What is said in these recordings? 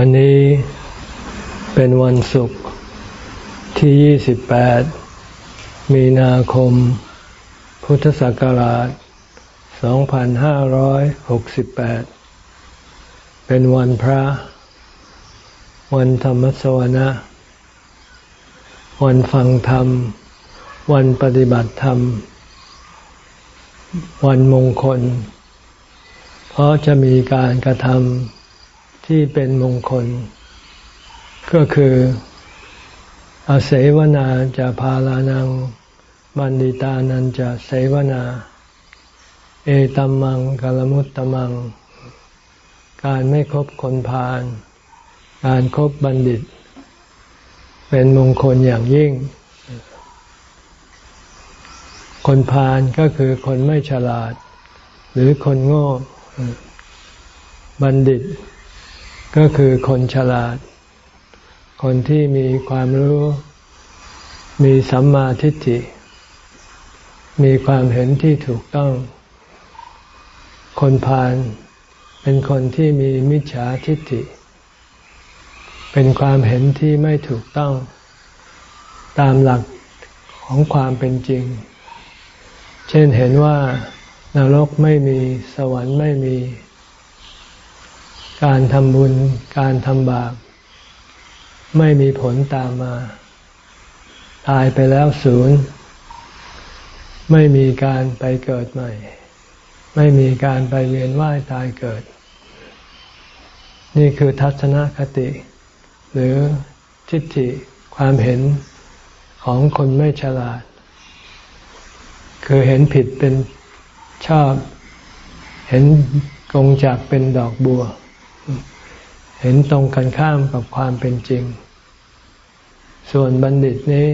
วันนี้เป็นวันศุกร์ที่ 28 มีนาคม พุทธศักราช 2568 เป็นวันพระ วันธรรมสวนะ วันฟังธรรม วันปฏิบัติธรรม วันมงคล เพราะจะมีการกระทำ ที่เป็นมงคล ก็คืออาเสวนาจะพาลานังบันดิตานันจะเสวนา เอตัมมังกลมุตตมัง การไม่คบคนพาลการครบบัณฑิต เป็นมงคลอย่างยิ่ง คนพาลก็คือคนไม่ฉลาด หรือคนโง่ บัณฑิต ก็คือคนฉลาด คนที่มีความรู้ มีสัมมาทิฏฐิ มีความเห็นที่ถูกต้อง คนพาลเป็นคนที่มีมิจฉาทิฏฐิ เป็นความเห็นที่ไม่ถูกต้อง ตามหลักของความเป็นจริง เช่นเห็นว่านรกไม่มีสวรรค์ไม่มี การทำบุญ การทำบาป ไม่มีผลตามมา ตายไปแล้วศูนย์ ไม่มีการไปเกิดใหม่ ไม่มีการไปเวียนว่ายตายเกิด นี่คือทัศนคติ หรือทิฏฐิความเห็นของคนไม่ฉลาด คือเห็นผิดเป็นชอบ เห็นกงจากเป็นดอกบัว เห็นตรงกันข้ามกับความเป็นจริง ส่วนบัณฑิตนี้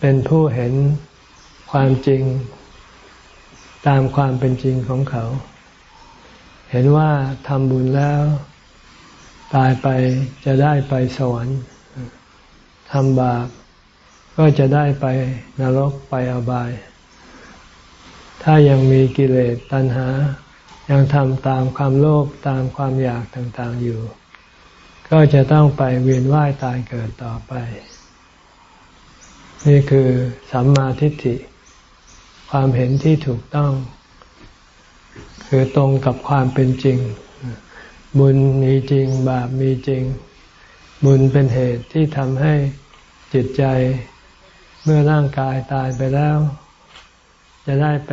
เป็นผู้เห็นความจริง ตามความเป็นจริงของเขา เห็นว่าทำบุญแล้ว ตายไปจะได้ไปสวรรค์ทำบาปก็จะได้ไปนรกไปอบาย ถ้ายังมีกิเลสตัณหา ยังทำตามความโลภตามความอยากต่างๆอยู่ ก็จะต้องไปเวียนว่ายตายเกิดต่อไป นี่คือสัมมาทิฏฐิ ความเห็นที่ถูกต้อง คือตรงกับความเป็นจริง บุญมีจริง บาปมีจริง บุญเป็นเหตุที่ทำให้จิตใจเมื่อร่างกายตายไปแล้ว จะได้ไป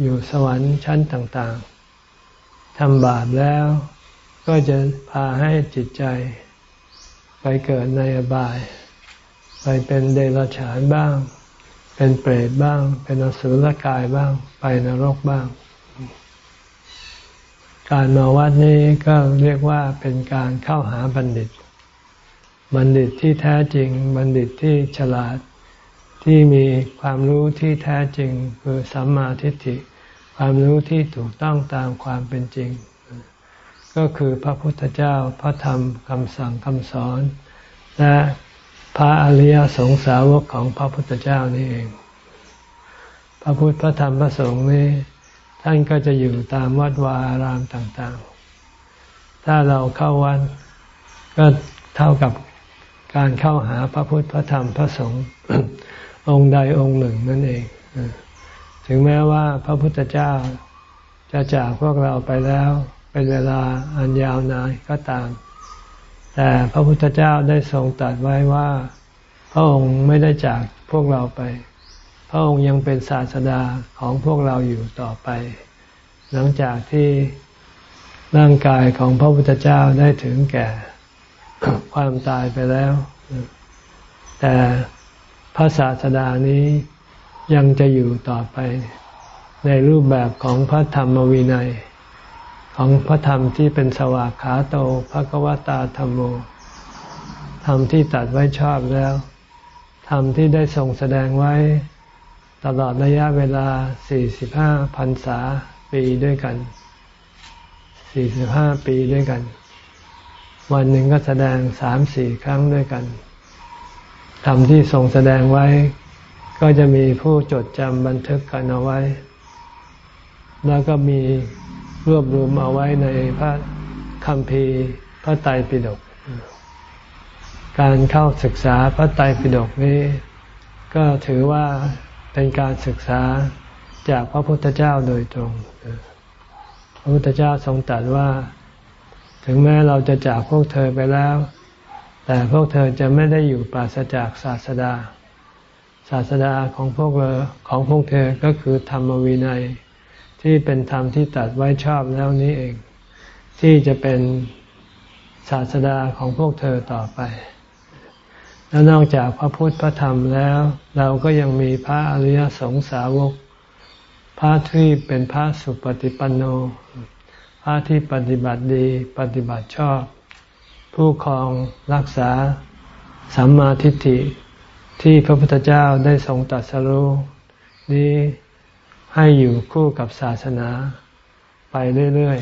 อยู่สวรรค์ชั้นต่างๆำบาปแล้ว ก็จะพาให้จิตใจ ไปเกิดในอบาย ไปเป็นเดรัจฉานบ้าง เป็นเปรตบ้าง เป็นอสุรกายบ้าง ไปนรกบ้าง การมาวัดนี้ก็เรียกว่าเป็นการเข้าหาบัณฑิต บัณฑิตที่แท้จริง บัณฑิตที่ฉลาดที่มีความรู้ที่แท้จริงคือสัมมาทิฏฐิ ความรู้ที่ถูกต้องตามความเป็นจริง ก็คือพระพุทธเจ้าพระธรรมคำสั่งคำสอน และพระอริยสงสาวกของพระพุทธเจ้านี่เอง พระพุทธพระธรรมพระสงฆ์นี้ ท่านก็จะอยู่ตามวัดวาอารามต่างๆ ถ้าเราเข้าวัดก็เท่ากับการเข้าหาพระพุทธพระธรรมพระสงฆ์องค์ใดองค์หนึ่งนั่นเอง ถึงแม้ว่าพระพุทธเจ้า จะจากพวกเราไปแล้ว เป็นเวลาอันยาวนานก็ตาม แต่พระพุทธเจ้าได้ทรงตรัสไว้ว่า พระองค์ไม่ได้จากพวกเราไป พระองค์ยังเป็นศาสดาของพวกเราอยู่ต่อไป หลังจากที่ร่างกายของพระพุทธเจ้าได้ถึงแก่ความตายไปแล้ว แต่พระศาสดานี้ ยังจะอยู่ต่อไป ในรูปแบบของพระธรรมวินัย ของพระธรรมที่เป็นสวากขาโตภะกวตาธรรมโมธรรมที่ตัดไว้ชอบแล้วธรรมที่ได้ทรงแสดงไว้ ตลอดระยะเวลา 45พรรษาปีด้วยกัน 45 ปีด้วยกัน วันหนึ่งก็แสดงสามสี่ครั้งด้วยกันธรรมที่ทรงแสดงไว้ ก็จะมีผู้จดจำบันทึกกันเอาไว้ แล้วก็มีรวบรวมเอาไว้ในพระคัมภีร์พระไตรปิฎกการเข้าศึกษาพระไตรปิฎกนี้ ก็ถือว่าเป็นการศึกษาจากพระพุทธเจ้าโดยตรง พระพุทธเจ้าทรงตรัสว่า ถึงแม้เราจะจากพวกเธอไปแล้ว แต่พวกเธอจะไม่ได้อยู่ปราศจากศาสดา ศาสดาของพวกเราของพวกเธอก็คือธรรมวินัย ที่เป็นธรรมที่ตัดไว้ชอบแล้วนี้เอง ที่จะเป็นศาสดาของพวกเธอต่อไป แล้วนอกจากพระพุทธพระธรรมแล้ว เราก็ยังมีพระอริยสงสาวก พระที่เป็นพระสุปฏิปันโน พระที่ปฏิบัติดีปฏิบัติชอบ ผู้ครองรักษาสัมมาทิฏฐิ ที่พระพุทธเจ้าได้ทรงตรัสรู้นี้ให้อยู่คู่กับศาสนาไปเรื่อย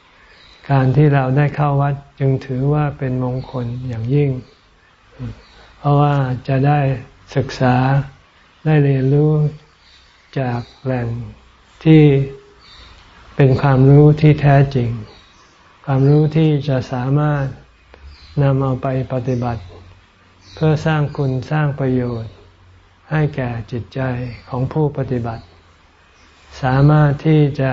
ๆ การที่เราได้เข้าวัดจึงถือว่าเป็นมงคลอย่างยิ่ง เพราะว่าจะได้ศึกษาได้เรียนรู้จากแหล่งที่เป็นความรู้ที่แท้จริง ความรู้ที่จะสามารถนำเอาไปปฏิบัติ เพื่อสร้างคุณสร้างประโยชน์ ให้แก่จิตใจของผู้ปฏิบัติ สามารถที่จะ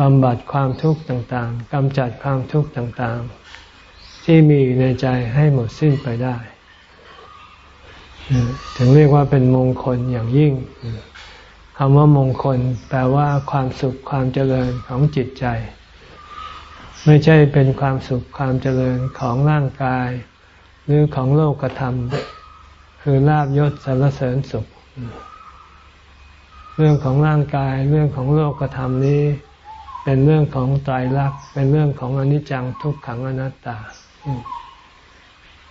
บำบัดความทุกข์ต่างๆกำจัดความทุกข์ต่างๆ ที่มีในใจให้หมดสิ้นไปได้ ถึงเรียกว่าเป็นมงคลอย่างยิ่งคำว่ามงคลแปลว่าความสุขความเจริญของจิตใจ ไม่ใช่เป็นความสุขความเจริญของร่างกาย หรือของโลกธรรม คือลาบยศสรรเสริญสุข เรื่องของร่างกายเรื่องของโลกธรรมนี้ เป็นเรื่องของตายรักเป็นเรื่องของอนิจจังทุกขังอนัตตา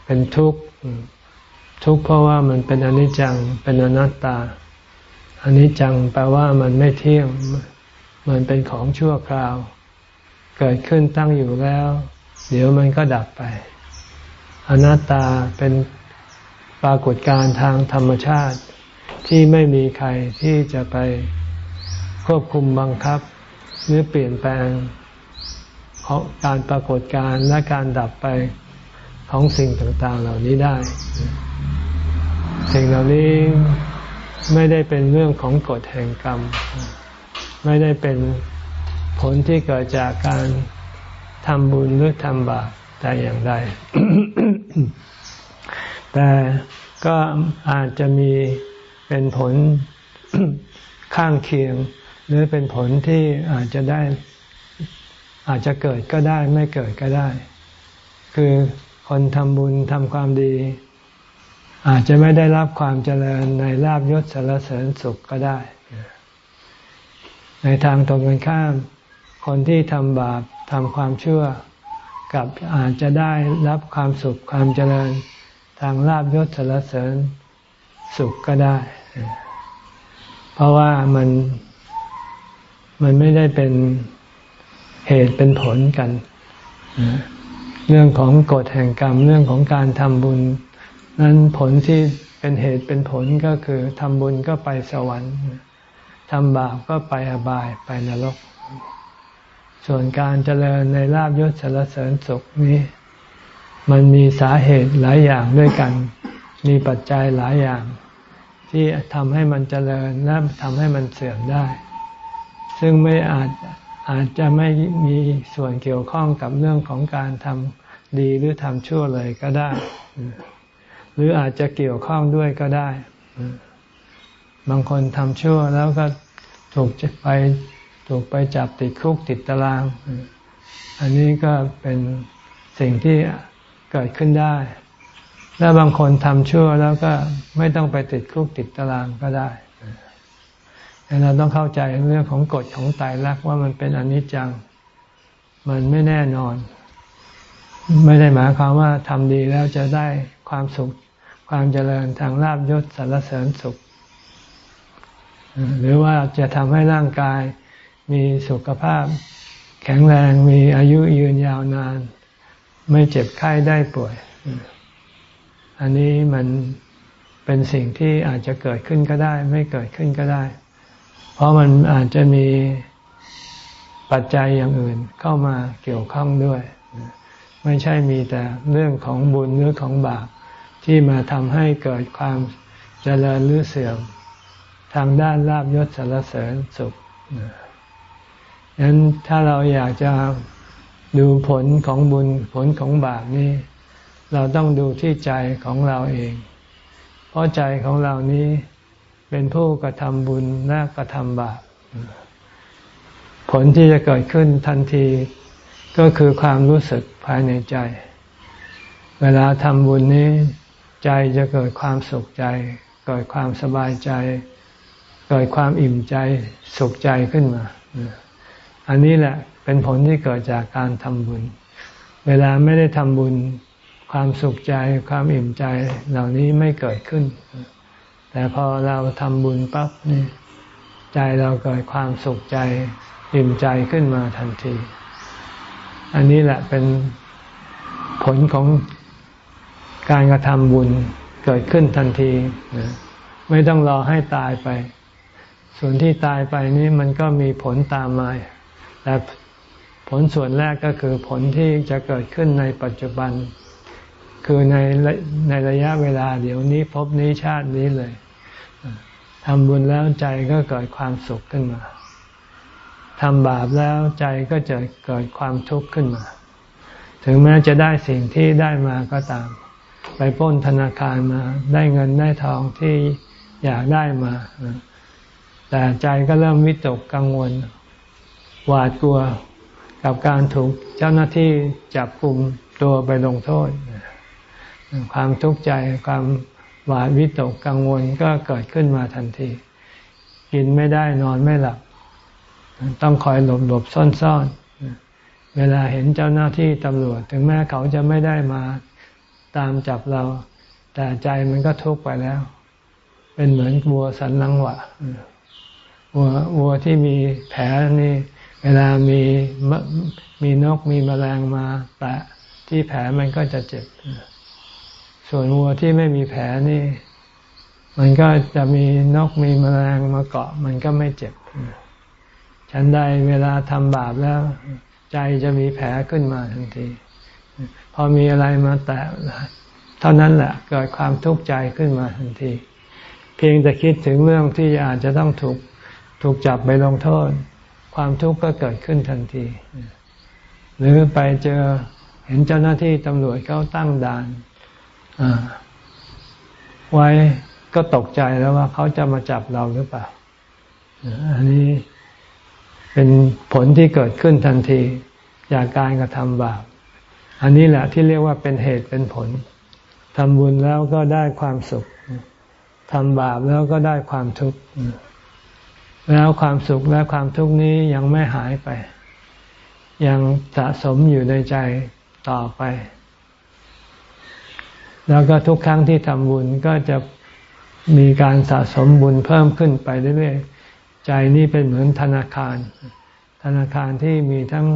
เป็นทุกข์ทุกข์เพราะว่ามันเป็นอนิจจังเป็นอนัตตาอนิจจังแปลว่ามันไม่เที่ยงมันเป็นของชั่วคราว เกิดขึ้นตั้งอยู่แล้ว เดี๋ยวมันก็ดับไป อนัตตาเป็นปรากฏการทางธรรมชาติ ที่ไม่มีใครที่จะไปควบคุมบังคับ หรือเปลี่ยนแปลงของการปรากฏการและการดับไปของสิ่งต่างๆเหล่านี้ได้ สิ่งเหล่านี้ไม่ได้เป็นเรื่องของกฎแห่งกรรม ไม่ได้เป็นผลที่เกิดจากการทำบุญหรือทำบาปแต่อย่างใด แต่ก็อาจจะมีเป็นผลข้างเคียง หรือเป็นผลที่อาจจะได้ อาจจะเกิดก็ได้ไม่เกิดก็ได้ คือคนทำบุญทำความดี อาจจะไม่ได้รับความเจริญในลาบยศสารเสริญสุขก็ได้ ในทางตรงกันข้าม คนที่ทำบาปทำความชั่ว กับอาจจะได้รับความสุขความเจริญทางลาบยศสารเสริญสุขก็ได้ เพราะว่ามันมันไม่ได้เป็นเหตุเป็นผลกัน เรื่องของกฎแห่งกรรมเรื่องของการทำบุญ นั้นผลที่เป็นเหตุเป็นผลก็คือทำบุญก็ไปสวรรค์ทำบาปก็ไปอบายไปนรก ส่วนการเจริญในลาบยศสารเสริญสุขนี้ มันมีสาเหตุหลายอย่างด้วยกัน มีปัจจัยหลายอย่าง ที่ทำให้มันเจริญและทำให้มันเสื่อมได้ ซึ่งไม่อาจอาจจะไม่มีส่วนเกี่ยวข้องกับเรื่องของการทำดีหรือทำชั่วเลยก็ได้ หรืออาจจะเกี่ยวข้องด้วยก็ได้ บางคนทำชั่วแล้วก็ถูกไป ถูกไปจับติดคุกติดตาราง อันนี้ก็เป็นสิ่งที่เกิดขึ้นได้ถ้าบางคนทำชั่วแล้วก็ไม่ต้องไปติดคุกติดตารางก็ได้เราต้องเข้าใจเรื่องของกฎของตายรักว่ามันเป็นอนิจจัง มันไม่แน่นอน ไม่ได้หมายความว่าทำดีแล้วจะได้ความสุข ความเจริญทางลาบยศสรรเสริญสุข หรือว่าจะทำให้ร่างกาย มีสุขภาพ แข็งแรงมีอายุยืนยาวนาน ไม่เจ็บไข้ได้ป่วย อันนี้มันเป็นสิ่งที่อาจจะเกิดขึ้นก็ได้ ไม่เกิดขึ้นก็ได้ เพราะมันอาจจะมีปัจจัยอย่างอื่นเข้ามาเกี่ยวข้องด้วย ไม่ใช่มีแต่เรื่องของบุญหรือของบาปที่มาทำให้เกิดความเจริญหรือเสื่อม ทางด้านลาบยศสารเสริญสุข ฉะนั้นถ้าเราอยากจะดูผลของบุญผลของบาปนี้ เราต้องดูที่ใจของเราเอง เพราะใจของเรานี้เป็นผู้กระทำบุญและกระทำบาปผลที่จะเกิดขึ้นทันทีก็คือความรู้สึกภายในใจ เวลาทำบุญนี้ ใจจะเกิดความสุขใจ เกิดความสบายใจ เกิดความอิ่มใจสุขใจขึ้นมา อันนี้แหละเป็นผลที่เกิดจากการทำบุญ เวลาไม่ได้ทำบุญ ความสุขใจความอิ่มใจเหล่านี้ไม่เกิดขึ้น แต่พอเราทำบุญปั๊บนี่ใจเราเกิดความสุขใจอิ่มใจขึ้นมาทันที อันนี้แหละเป็นผลของการกระทำบุญเกิดขึ้นทันทีไม่ต้องรอให้ตายไป ส่วนที่ตายไปนี้มันก็มีผลตามมา แต่ผลส่วนแรกก็คือผลที่จะเกิดขึ้นในปัจจุบัน คือในในระยะเวลาเดี๋ยวนี้พบนี้ชาตินี้เลยทำบุญแล้วใจก็เกิดความสุขขึ้นมาทำบาปแล้วใจก็จะเกิดความทุกข์ขึ้นมา ถึงแม้จะได้สิ่งที่ได้มาก็ตาม ไปป้นธนาคารมา ได้เงินได้ทองที่อยากได้มา แต่ใจก็เริ่มวิตกกังวล หวาดกลัวกับการถูกเจ้าหน้าที่จับกลุ่มตัวไปลงโทษ ความทุกข์ใจความหวาดวิตกกังวลก็เกิดขึ้นมาทันที กินไม่ได้นอนไม่หลับ ต้องคอยหลบหลบซ่อนซ่อนเวลาเห็นเจ้าหน้าที่ตำรวจ ถึงแม้เขาจะไม่ได้มาตามจับเรา แต่ใจมันก็ทุกข์ไปแล้ว เป็นเหมือนวัวสันลังวะวัววัวที่มีแผลนี่ เวลามีมีนกมีแมลงมาแตะที่แผลมันก็จะเจ็บ ส่วนวัวที่ไม่มีแผลนี่ มันก็จะมีนกมีแมลงมาเกาะ มันก็ไม่เจ็บ ฉันใดเวลาทำบาปแล้ว ใจจะมีแผลขึ้นมาทันที พอมีอะไรมาแตะเท่านั้นแหละเกิดความทุกข์ใจขึ้นมาทันที เพียงแต่คิดถึงเรื่องที่อาจจะต้องถูกถูกจับไปลงโทษ ความทุกข์ก็เกิดขึ้นทันที หรือไปเจอเห็นเจ้าหน้าที่ตำรวจเขาตั้งด่านไว้ก็ตกใจแล้วว่าเขาจะมาจับเราหรือเปล่าอันนี้เป็นผลที่เกิดขึ้นทันทีจากการกระทำบาป อันนี้แหละที่เรียกว่าเป็นเหตุเป็นผลทำบุญแล้วก็ได้ความสุขทำบาปแล้วก็ได้ความทุกข์ แล้วความสุขและความทุกข์นี้ยังไม่หายไป ยังสะสมอยู่ในใจต่อไป แล้วก็ทุกครั้งที่ทำบุญก็จะมีการสะสมบุญเพิ่มขึ้นไปเรื่อยๆ ใจนี่เป็นเหมือนธนาคาร ธนาคารที่มีทั้ง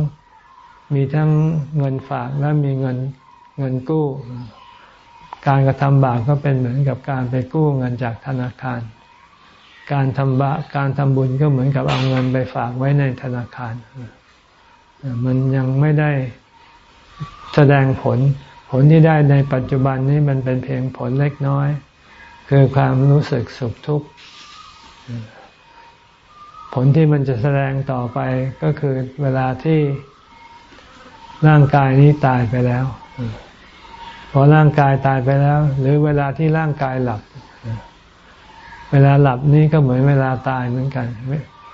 มีทั้งเงินฝากและมีเงินเงินกู้ การกระทำบาปก็เป็นเหมือนกับการไปกู้เงินจากธนาคาร การทำบาการทำบุญก็เหมือนกับเอาเงินไปฝากไว้ในธนาคาร มันยังไม่ได้แสดงผล ผลที่ได้ในปัจจุบันนี้มันเป็นเพียงผลเล็กน้อย คือความรู้สึกสุขทุกข์ผลที่มันจะแสดงต่อไปก็คือเวลาที่ร่างกายนี้ตายไปแล้วพอร่างกายตายไปแล้ว หรือเวลาที่ร่างกายหลับ เวลาหลับนี่ก็เหมือนเวลาตายเหมือนกัน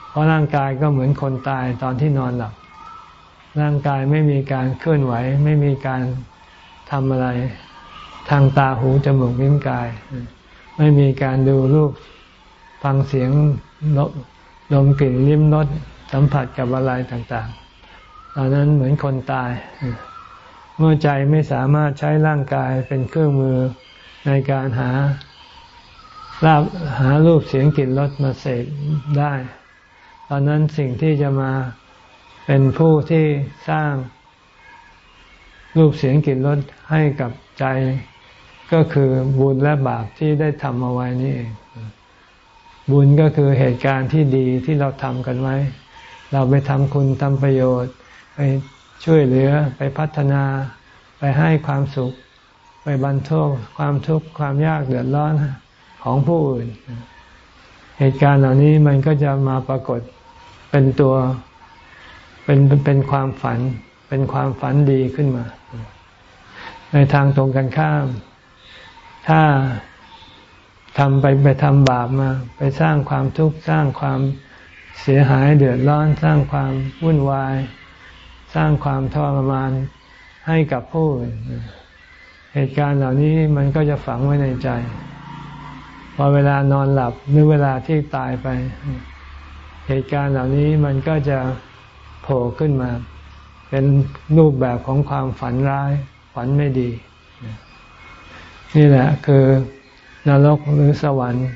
เพราะร่างกายก็เหมือนคนตายตอนที่นอนหลับ ร่างกายไม่มีการเคลื่อนไหว ไม่มีการทำอะไร ทางตาหูจมูกลิ้นกาย ไม่มีการดูรูปฟังเสียงดมกลิ่นลิ้มรสสัมผัสกับอะไรต่างๆตอนนั้นเหมือนคนตาย เมื่อใจไม่สามารถใช้ร่างกายเป็นเครื่องมือในการหา ลาบหารูปเสียงกลิ่นรสมาเสพได้ ตอนนั้นสิ่งที่จะมาเป็นผู้ที่สร้างรูปเสียงกลิ่นรสให้กับใจ ก็คือบุญและบาปที่ได้ทำเอาไว้นี่เองบุญก็คือเหตุการณ์ที่ดีที่เราทำกันไว้ เราไปทำคุณทำประโยชน์ ไปช่วยเหลือไปพัฒนา ไปให้ความสุข ไปบรรเทาความทุกข์ความยากเดือดร้อน ของผู้อื่น เหตุการณ์เหล่านี้มันก็จะมาปรากฏเป็นตัวเป็นเป็นความฝัน เป็นความฝันดีขึ้นมา ในทางตรงกันข้าม ถ้าทำไปไปทำบาปมา ไปสร้างความทุกข์สร้างความเสียหายเดือดร้อนสร้างความวุ่นวาย สร้างความทรมานให้กับผู้อื่นเหตุการณ์เหล่านี้มันก็จะฝังไว้ในใจ อเวลานอนหลับหรือเวลาที่ตายไป เหตุการณ์เหล่านี้มันก็จะโผล่ขึ้นมา เป็นรูปแบบของความฝันร้าย ฝันไม่ดี นี่แหละคือนรกหรือสวรรค์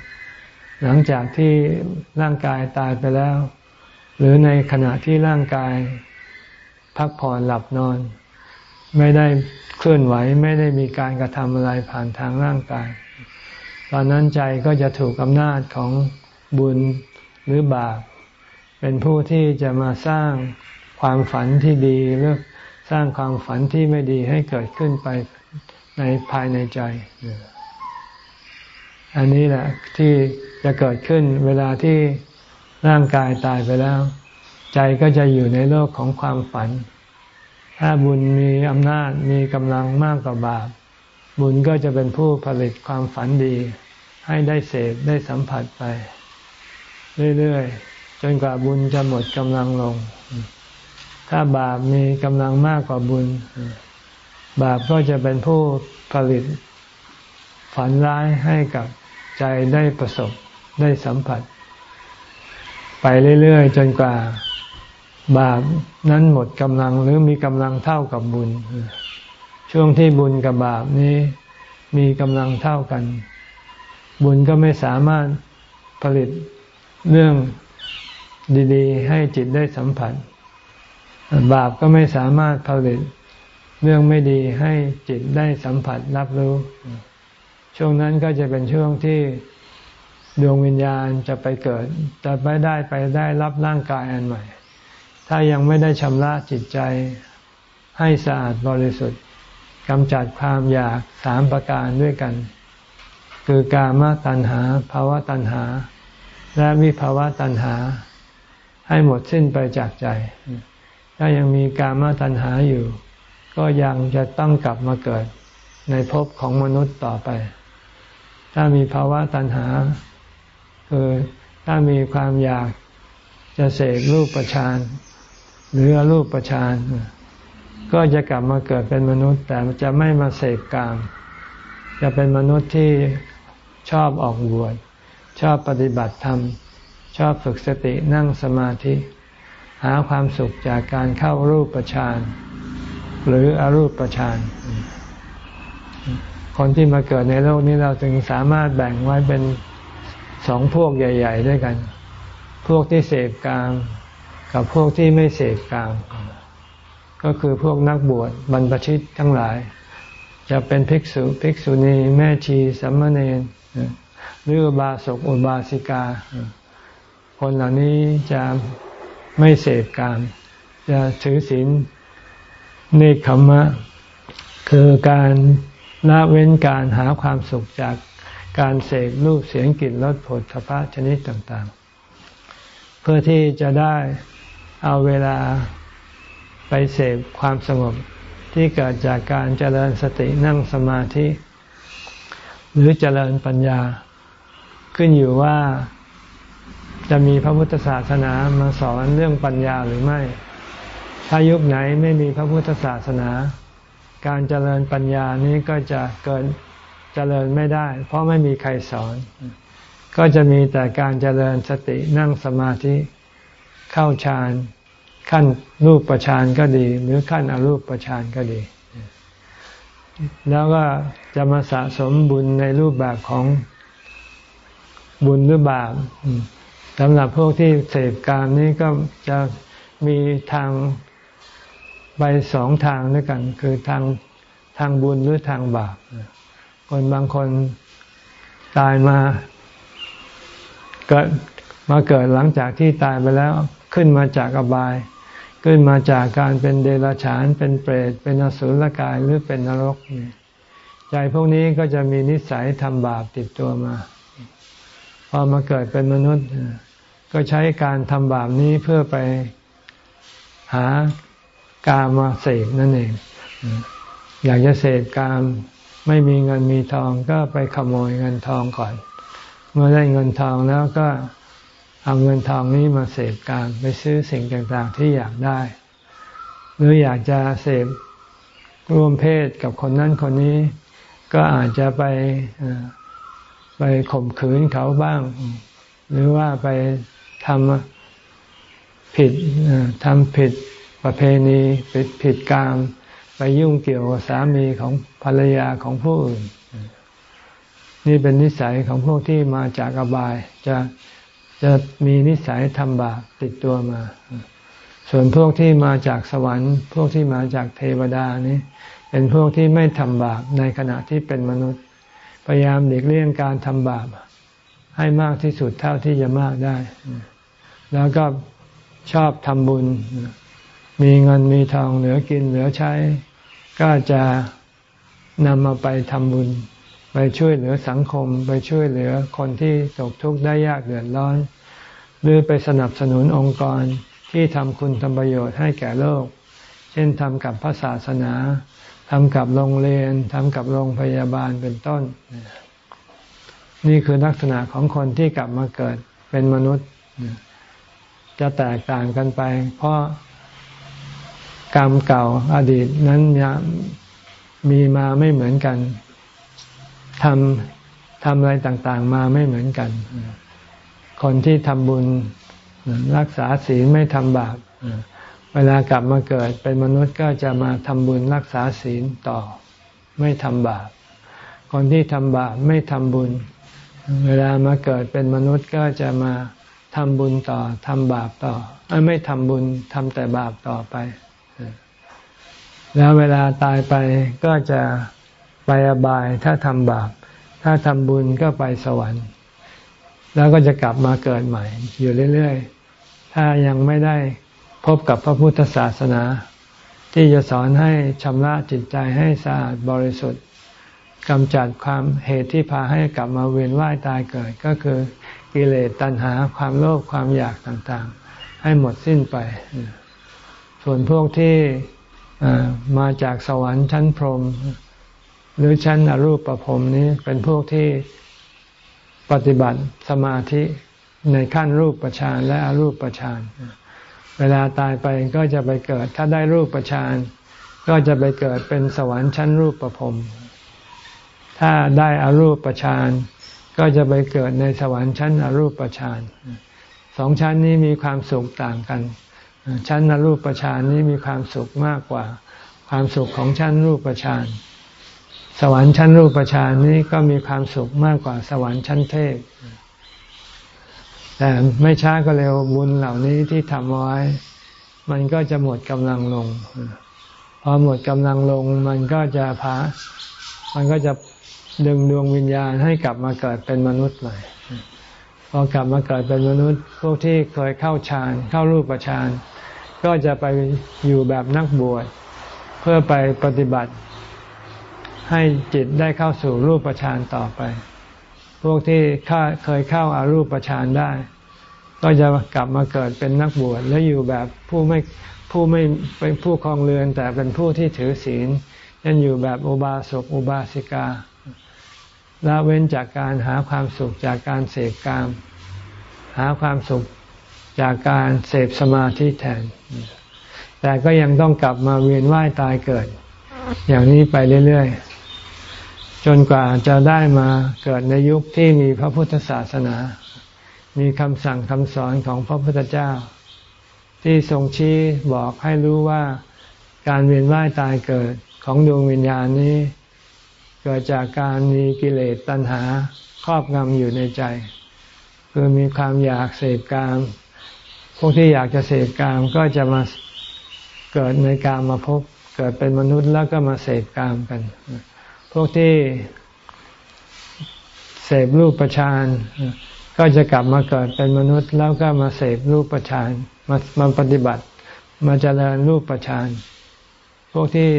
หลังจากที่ร่างกายตายไปแล้ว หรือในขณะที่ร่างกาย พักผ่อนหลับนอน ไม่ได้เคลื่อนไหวไม่ได้มีการกระทำอะไรผ่านทางร่างกาย ตอนนั้นใจก็จะถูกอำนาจของบุญหรือบาป เป็นผู้ที่จะมาสร้างความฝันที่ดีหรือสร้างความฝันที่ไม่ดีให้เกิดขึ้นไปในภายในใจ อันนี้แหละที่จะเกิดขึ้นเวลาที่ร่างกายตายไปแล้ว ใจก็จะอยู่ในโลกของความฝัน ถ้าบุญมีอำนาจมีกำลังมากกว่าบาป บุญก็จะเป็นผู้ผลิตความฝันดี ให้ได้เสพได้สัมผัสไป เรื่อยๆ จนกว่าบุญจะหมดกำลังลง ถ้าบาปมีกำลังมากกว่าบุญ บาปก็จะเป็นผู้ผลิตฝันร้ายให้กับใจได้ประสบได้สัมผัส ไปเรื่อยๆ จนกว่า บาปนั้นหมดกำลังหรือมีกำลังเท่ากับบุญ ช่วงที่บุญกับบาปนี้มีกำลังเท่ากัน บุญก็ไม่สามารถผลิตเรื่องดี ๆ ให้จิตได้สัมผัส บาปก็ไม่สามารถผลิตเรื่องไม่ดีให้จิตได้สัมผัสรับรู้ ช่วงนั้นก็จะเป็นช่วงที่ดวงวิญญาณจะไปเกิด จะไปได้ไปได้รับร่างกายอันใหม่ ถ้ายังไม่ได้ชำระจิตใจให้สะอาดบริสุทธิ์ กำจัดความอยากสามประการด้วยกัน คือกามตัณหาภาวะตัณหา และวิภาวะตัณหา ให้หมดสิ้นไปจากใจ ถ้ายังมีกามตัณหาอยู่ ก็ยังจะต้องกลับมาเกิดในภพของมนุษย์ต่อไป ถ้ามีภาวะตัณหา คือถ้ามีความอยากจะเสกรูปประชานหรือรูปประชาน ก็จะกลับมาเกิดเป็นมนุษย์ แต่จะไม่มาเสกกาม จะเป็นมนุษย์ที่ชอบออกบวชชอบปฏิบัติธรรม ชอบฝึกสตินั่งสมาธิ หาความสุขจากการเข้ารูปประชานหรืออรูปประชานคนที่มาเกิดในโลกนี้เราจึงสามารถแบ่งไว้เป็นสองพวกใหญ่ ๆ ด้วยกัน พวกที่เสพกาม กับพวกที่ไม่เสพกาม ก็คือพวกนักบวชบรรพชิตทั้งหลาย จะเป็นภิกษุภิกษุณีแม่ชีสัมมาเนรหรือบาสกอุบาสิกา คนเหล่านี้จะไม่เสพกาม จะถือศีลเนคขมมะ คือการละเว้นการหาความสุขจากการเสกรูปเสียงกลิ่นรสผลทพะชนิดต่างๆ เพื่อที่จะได้เอาเวลา ไปเสพความสงบที่เกิดจากการเจริญสตินั่งสมาธิ หรือเจริญปัญญา ขึ้นอยู่ว่าจะมีพระพุทธศาสนามาสอนเรื่องปัญญาหรือไม่ ถ้ายุคไหนไม่มีพระพุทธศาสนา การเจริญปัญญานี้ก็จะเกินเจริญไม่ได้ เพราะไม่มีใครสอน ก็จะมีแต่การเจริญสตินั่งสมาธิเข้าฌาน ขั้นรูปประฌานก็ดี หรือขั้นอรูปประฌานก็ดี แล้วก็จะมาสะสมบุญในรูปแบบของบุญหรือบาปสำหรับพวกที่เสพการนี้ก็จะมีทางไปสองทางด้วยกัน คือทางทางบุญหรือทางบาปคนบางคนตายมาเกิดมาเกิดหลังจากที่ตายไปแล้วขึ้นมาจากอบาย ขึ้นมาจากการเป็นเดรัจฉาน เป็นเปรต เป็นอสุรกายหรือเป็นนรกนี่ใจพวกนี้ก็จะมีนิสัยทำบาปติดตัวมา พอมาเกิดเป็นมนุษย์ ก็ใช้การทำบาปนี้เพื่อไปหากามาเสพนั่นเอง อยากจะเสพกามไม่มีเงินมีทองก็ไปขโมยเงินทองก่อน เมื่อได้เงินทองแล้วก็ เอาเงินทองนี้มาเสพการไปซื้อสิ่งต่างๆที่อยากได้ หรืออยากจะเสพร่วมเพศกับคนนั้นคนนี้ ก็อาจจะไปไปข่มขืนเขาบ้าง หรือว่าไปทำผิดทำผิดประเพณีผิดผิดกามไปยุ่งเกี่ยวกับสามีของภรรยาของผู้อื่น นี่เป็นนิสัยของพวกที่มาจากอบายจะ จะมีนิสัยทำบาปติดตัวมา ส่วนพวกที่มาจากสวรรค์ พวกที่มาจากเทวดานี่เป็นพวกที่ไม่ทำบาปในขณะที่เป็นมนุษย์ พยายามหลีกเลี่ยงการทำบาปให้มากที่สุดเท่าที่จะมากได้ แล้วก็ชอบทำบุญ มีเงินมีทองเหลือกินเหลือใช้ ก็จะนำมาไปทำบุญ ไปช่วยเหลือสังคม ไปช่วยเหลือคนที่ตกทุกข์ได้ยากเดือดร้อน หรือไปสนับสนุนองค์กรที่ทำคุณทำประโยชน์ให้แก่โลก เช่นทำกับพระศาสนาทำกับโรงเรียนทำกับโรงพยาบาลเป็นต้น นี่คือลักษณะของคนที่กลับมาเกิดเป็นมนุษย์ จะแตกต่างกันไป เพราะกรรมเก่าอดีตนั้นมีมาไม่เหมือนกันทำทำอะไรต่าง ๆ มาไม่เหมือนกัน คนที่ทำบุญรักษาศีลไม่ทำบาปเวลากลับมาเกิดเป็นมนุษย์ก็จะมาทำบุญรักษาศีลต่อ ไม่ทำบาป คนที่ทำบาปไม่ทำบุญ เวลามาเกิดเป็นมนุษย์ก็จะมาทำบุญต่อทำบาปต่อไม่ทำบุญทำแต่บาปต่อไป แล้วเวลาตายไปก็จะไปอบายถ้าทำบาป ถ้าทำบุญก็ไปสวรรค์ แล้วก็จะกลับมาเกิดใหม่ อยู่เรื่อยๆ ถ้ายังไม่ได้พบกับพระพุทธศาสนา ที่จะสอนให้ชำระจิตใจให้สะอาดบริสุทธิ์กำจัดความเหตุที่พาให้กลับมาเวียนว่ายตายเกิดก็คือกิเลสตัณหาความโลภความอยากต่างๆ ให้หมดสิ้นไป ส่วนพวกที่มาจากสวรรค์ชั้นพรหมหรือชั้นอรูปประพรมนี้เป็นพวกที่ ปฏิบัติสมาธิในขั้นรูปประชานและอรูปประชานเวลาตายไปก็จะไปเกิด ถ้าได้รูปประชานก็จะไปเกิดเป็นสวรรค์ชั้นรูปประพรมถ้าได้อารูปประชานก็จะไปเกิดในสวรรค์ชั้นอรูปประชานสองชั้นนี้มีความสุขต่างกัน ชั้นอรูปประชานนี้มีความสุขมากกว่า ความสุขของชั้นรูปประชาน สวรรค์ชั้นรูปฌานนี้ก็มีความสุขมากกว่าสวรรค์ชั้นเทพ แต่ไม่ช้าก็เร็วบุญเหล่านี้ที่ทำไว้ มันก็จะหมดกำลังลง พอหมดกำลังลง มันก็จะพา มันก็จะดึงดวงวิญญาณให้กลับมาเกิดเป็นมนุษย์ใหม่ พอกลับมาเกิดเป็นมนุษย์ พวกที่เคยเข้าฌานเข้ารูปฌานก็จะไปอยู่แบบนักบวชเพื่อไปปฏิบัติ ให้จิตได้เข้าสู่รูปฌานต่อไป พวกที่เคยเข้าอารูปฌานได้ ก็จะกลับมาเกิดเป็นนักบวชแล้วอยู่แบบผู้ไม่ผู้ไม่เป็นผู้คลองเรือน แต่เป็นผู้ที่ถือศีลยังอยู่แบบอุบาสกอุบาสิกาละเว้นจากการหาความสุขจากการเสพกาม หาความสุขจากการเสพสมาธิแทน แต่ก็ยังต้องกลับมาเวียนว่ายตายเกิด อย่างนี้ไปเรื่อย ๆ จนกว่าจะได้มาเกิดในยุคที่มีพระพุทธศาสนา มีคำสั่งคำสอนของพระพุทธเจ้า ที่ทรงชี้บอกให้รู้ว่าการเวียนว่ายตายเกิดของดวงวิญญาณนี้ เกิดจากการมีกิเลสตัณหาครอบงำอยู่ในใจ คือมีความอยากเสพกาม พวกที่อยากจะเสพกามก็จะมาเกิดในกามมาพบเกิดเป็นมนุษย์แล้วก็มาเสพกามกัน พวกที่เสพรูปประชานก็จะกลับมาเกิดเป็นมนุษย์ แล้วก็มาเสพรูปประชานมามาปฏิบัติ มาเจริญรูปประชานพวกที่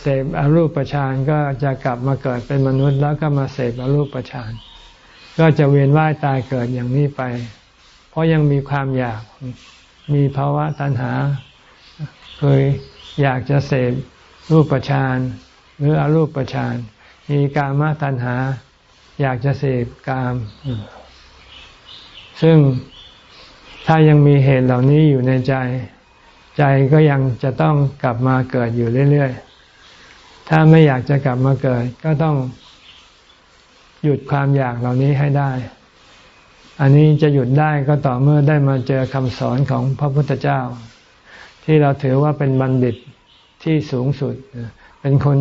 เสพอรูปประชานก็จะกลับมาเกิดเป็นมนุษย์ แล้วก็มาเสพอรูปประชานก็จะเวียนว่ายตายเกิดอย่างนี้ไป เพราะยังมีความอยากมีภาวะตัณหาเคยอยากจะเสพ รูปประชานหรืออรูปประชานมีกามาตัณหา อยากจะเสพกาม ซึ่งถ้ายังมีเหตุเหล่านี้อยู่ในใจ ใจก็ยังจะต้องกลับมาเกิดอยู่เรื่อยๆ ถ้าไม่อยากจะกลับมาเกิด ก็ต้องหยุดความอยากเหล่านี้ให้ได้ อันนี้จะหยุดได้ก็ต่อเมื่อได้มาเจอคำสอนของพระพุทธเจ้า ที่เราถือว่าเป็นบัณฑิต ที่สูงสุด เป็นคน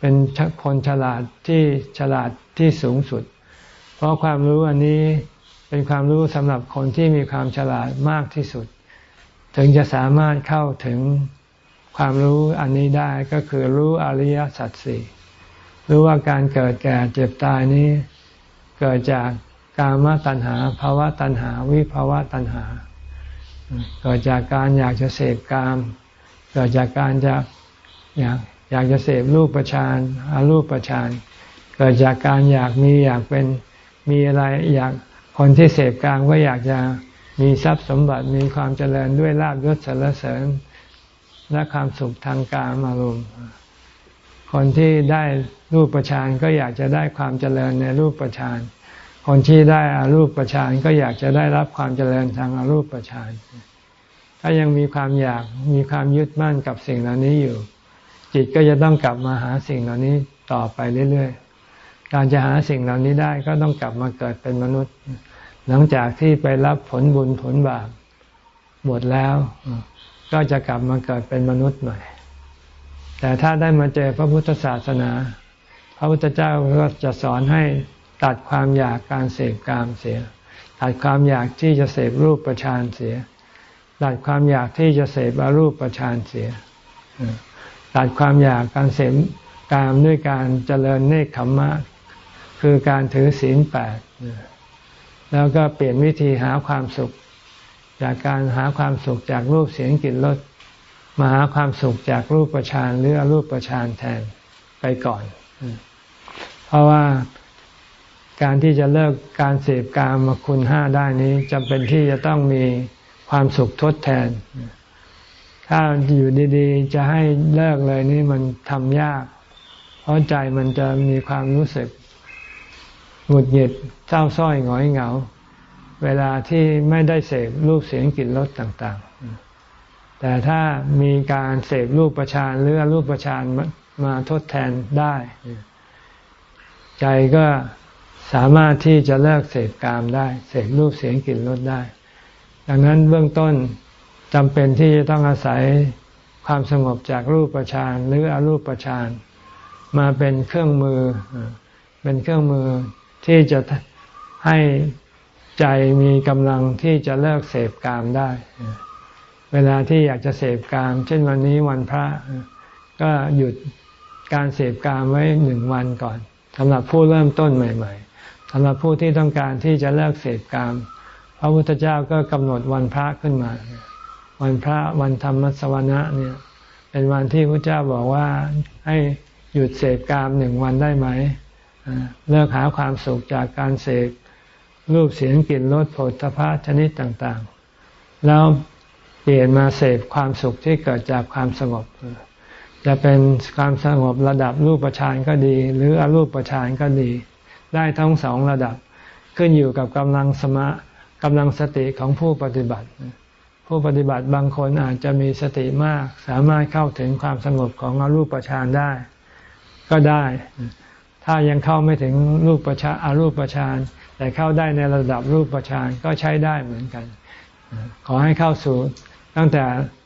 เป็นคนฉลาดที่ฉลาดที่สูงสุด เพราะความรู้อันนี้เป็นความรู้สำหรับคนที่มีความฉลาดมากที่สุด ถึงจะสามารถเข้าถึงความรู้อันนี้ได้ก็คือรู้อริยสัจสี่รู้ว่าการเกิดแก่เจ็บตายนี้เกิดจากกามตัณหาภาวะตัณหา วิภาวะตัณหา เกิดจากการอยากจะเสพกาม กิดจากการจะอยากอยากจะเสพรูปประชานอารูปประชานเกิดจากการอยากมีอยากเป็นมีอะไรอยากคนที่เสพกามก็อยากจะมีทรัพย์สมบัติมีความเจริญด้วยลาบยศสรรเสริญและความสุขทางกามอารมณ์คนที่ได้รูปประชานก็อยากจะได้ความเจริญในรูปประชานคนที่ได้อารูปประชานก็อยากจะได้รับความเจริญทางอารูปประชาน ถ้ายังมีความอยากมีความยึดมั่นกับสิ่งเหล่านี้อยู่ จิตก็จะต้องกลับมาหาสิ่งเหล่านี้ต่อไปเรื่อยๆ การจะหาสิ่งเหล่านี้ได้ก็ต้องกลับมาเกิดเป็นมนุษย์ หลังจากที่ไปรับผลบุญผลบาปหมดแล้ว ก็จะกลับมาเกิดเป็นมนุษย์ใหม่ แต่ถ้าได้มาเจอพระพุทธศาสนา พระพุทธเจ้าก็จะสอนให้ตัดความอยากการเสพกามเสีย ตัดความอยากที่จะเสพรูปประชานเสีย ตัดความอยากที่จะเสพอรูปประชานเสียตัดความอยากการเสพกามด้วยการเจริญเนคขมมะ คือการถือศีลแปดแล้วก็เปลี่ยนวิธีหาความสุข จากการหาความสุขจากรูปเสียงกลิ่นรสมาหาความสุขจากรูปประชานหรืออรูปประชานแทนไปก่อน เพราะว่าการที่จะเลิกการเสพกามคุณห้าได้นี้จำเป็นที่จะต้องมี ความสุขทดแทน ถ้าอยู่ดีๆ จะให้เลิกเลยนี่มันทำยาก เพราะใจมันจะมีความรู้สึกหงุดหงิดเศร้าส้อยหงอยเหงา เวลาที่ไม่ได้เสพรูปเสียงกลิ่นรสต่างๆ แต่ถ้ามีการเสพรูปประชานหรือรูปประชานมาทดแทนได้ ใจก็สามารถที่จะเลิกเสพกามได้ เสพรูปเสียงกลิ่นรสได้ ดังนั้นเบื้องต้นจำเป็นที่จะต้องอาศัยความสงบจากรูปประชานหรืออรูปประชานมาเป็นเครื่องมือ เป็นเครื่องมือที่จะให้ใจมีกำลังที่จะเลิกเสพกามได้ เวลาที่อยากจะเสพกาม เช่นวันนี้วันพระ ก็หยุดการเสพกามไว้หนึ่งวันก่อนสำหรับผู้เริ่มต้นใหม่ ๆสำหรับผู้ที่ต้องการที่จะเลิกเสพกาม พระพุทธเจ้าก็กำหนดวันพระขึ้นมา วันพระวันธรรมสวนะเนี่ย เป็นวันที่พระเจ้าบอกว่าให้หยุดเสพกามหนึ่งวันได้ไหมเลิกหาความสุขจากการเสพรูปเสียงกลิ่นรสผลพะชนิดต่างๆ แล้วเปลี่ยนมาเสพความสุขที่เกิดจากความสงบ จะเป็นความสงบระดับรูปฌานก็ดี หรืออรูปฌานก็ดี ได้ทั้งสองระดับขึ้นอยู่กับกำลังสมะ กำลังสติของผู้ปฏิบัติ ผู้ปฏิบัติบางคนอาจจะมีสติมาก สามารถเข้าถึงความสงบของอรูปฌานได้ ก็ได้ ถ้ายังเข้าไม่ถึงรูปฌานอารูปฌานแต่เข้าได้ในระดับรูปฌานก็ใช้ได้เหมือนกัน ขอให้เข้าสู่ตั้งแต่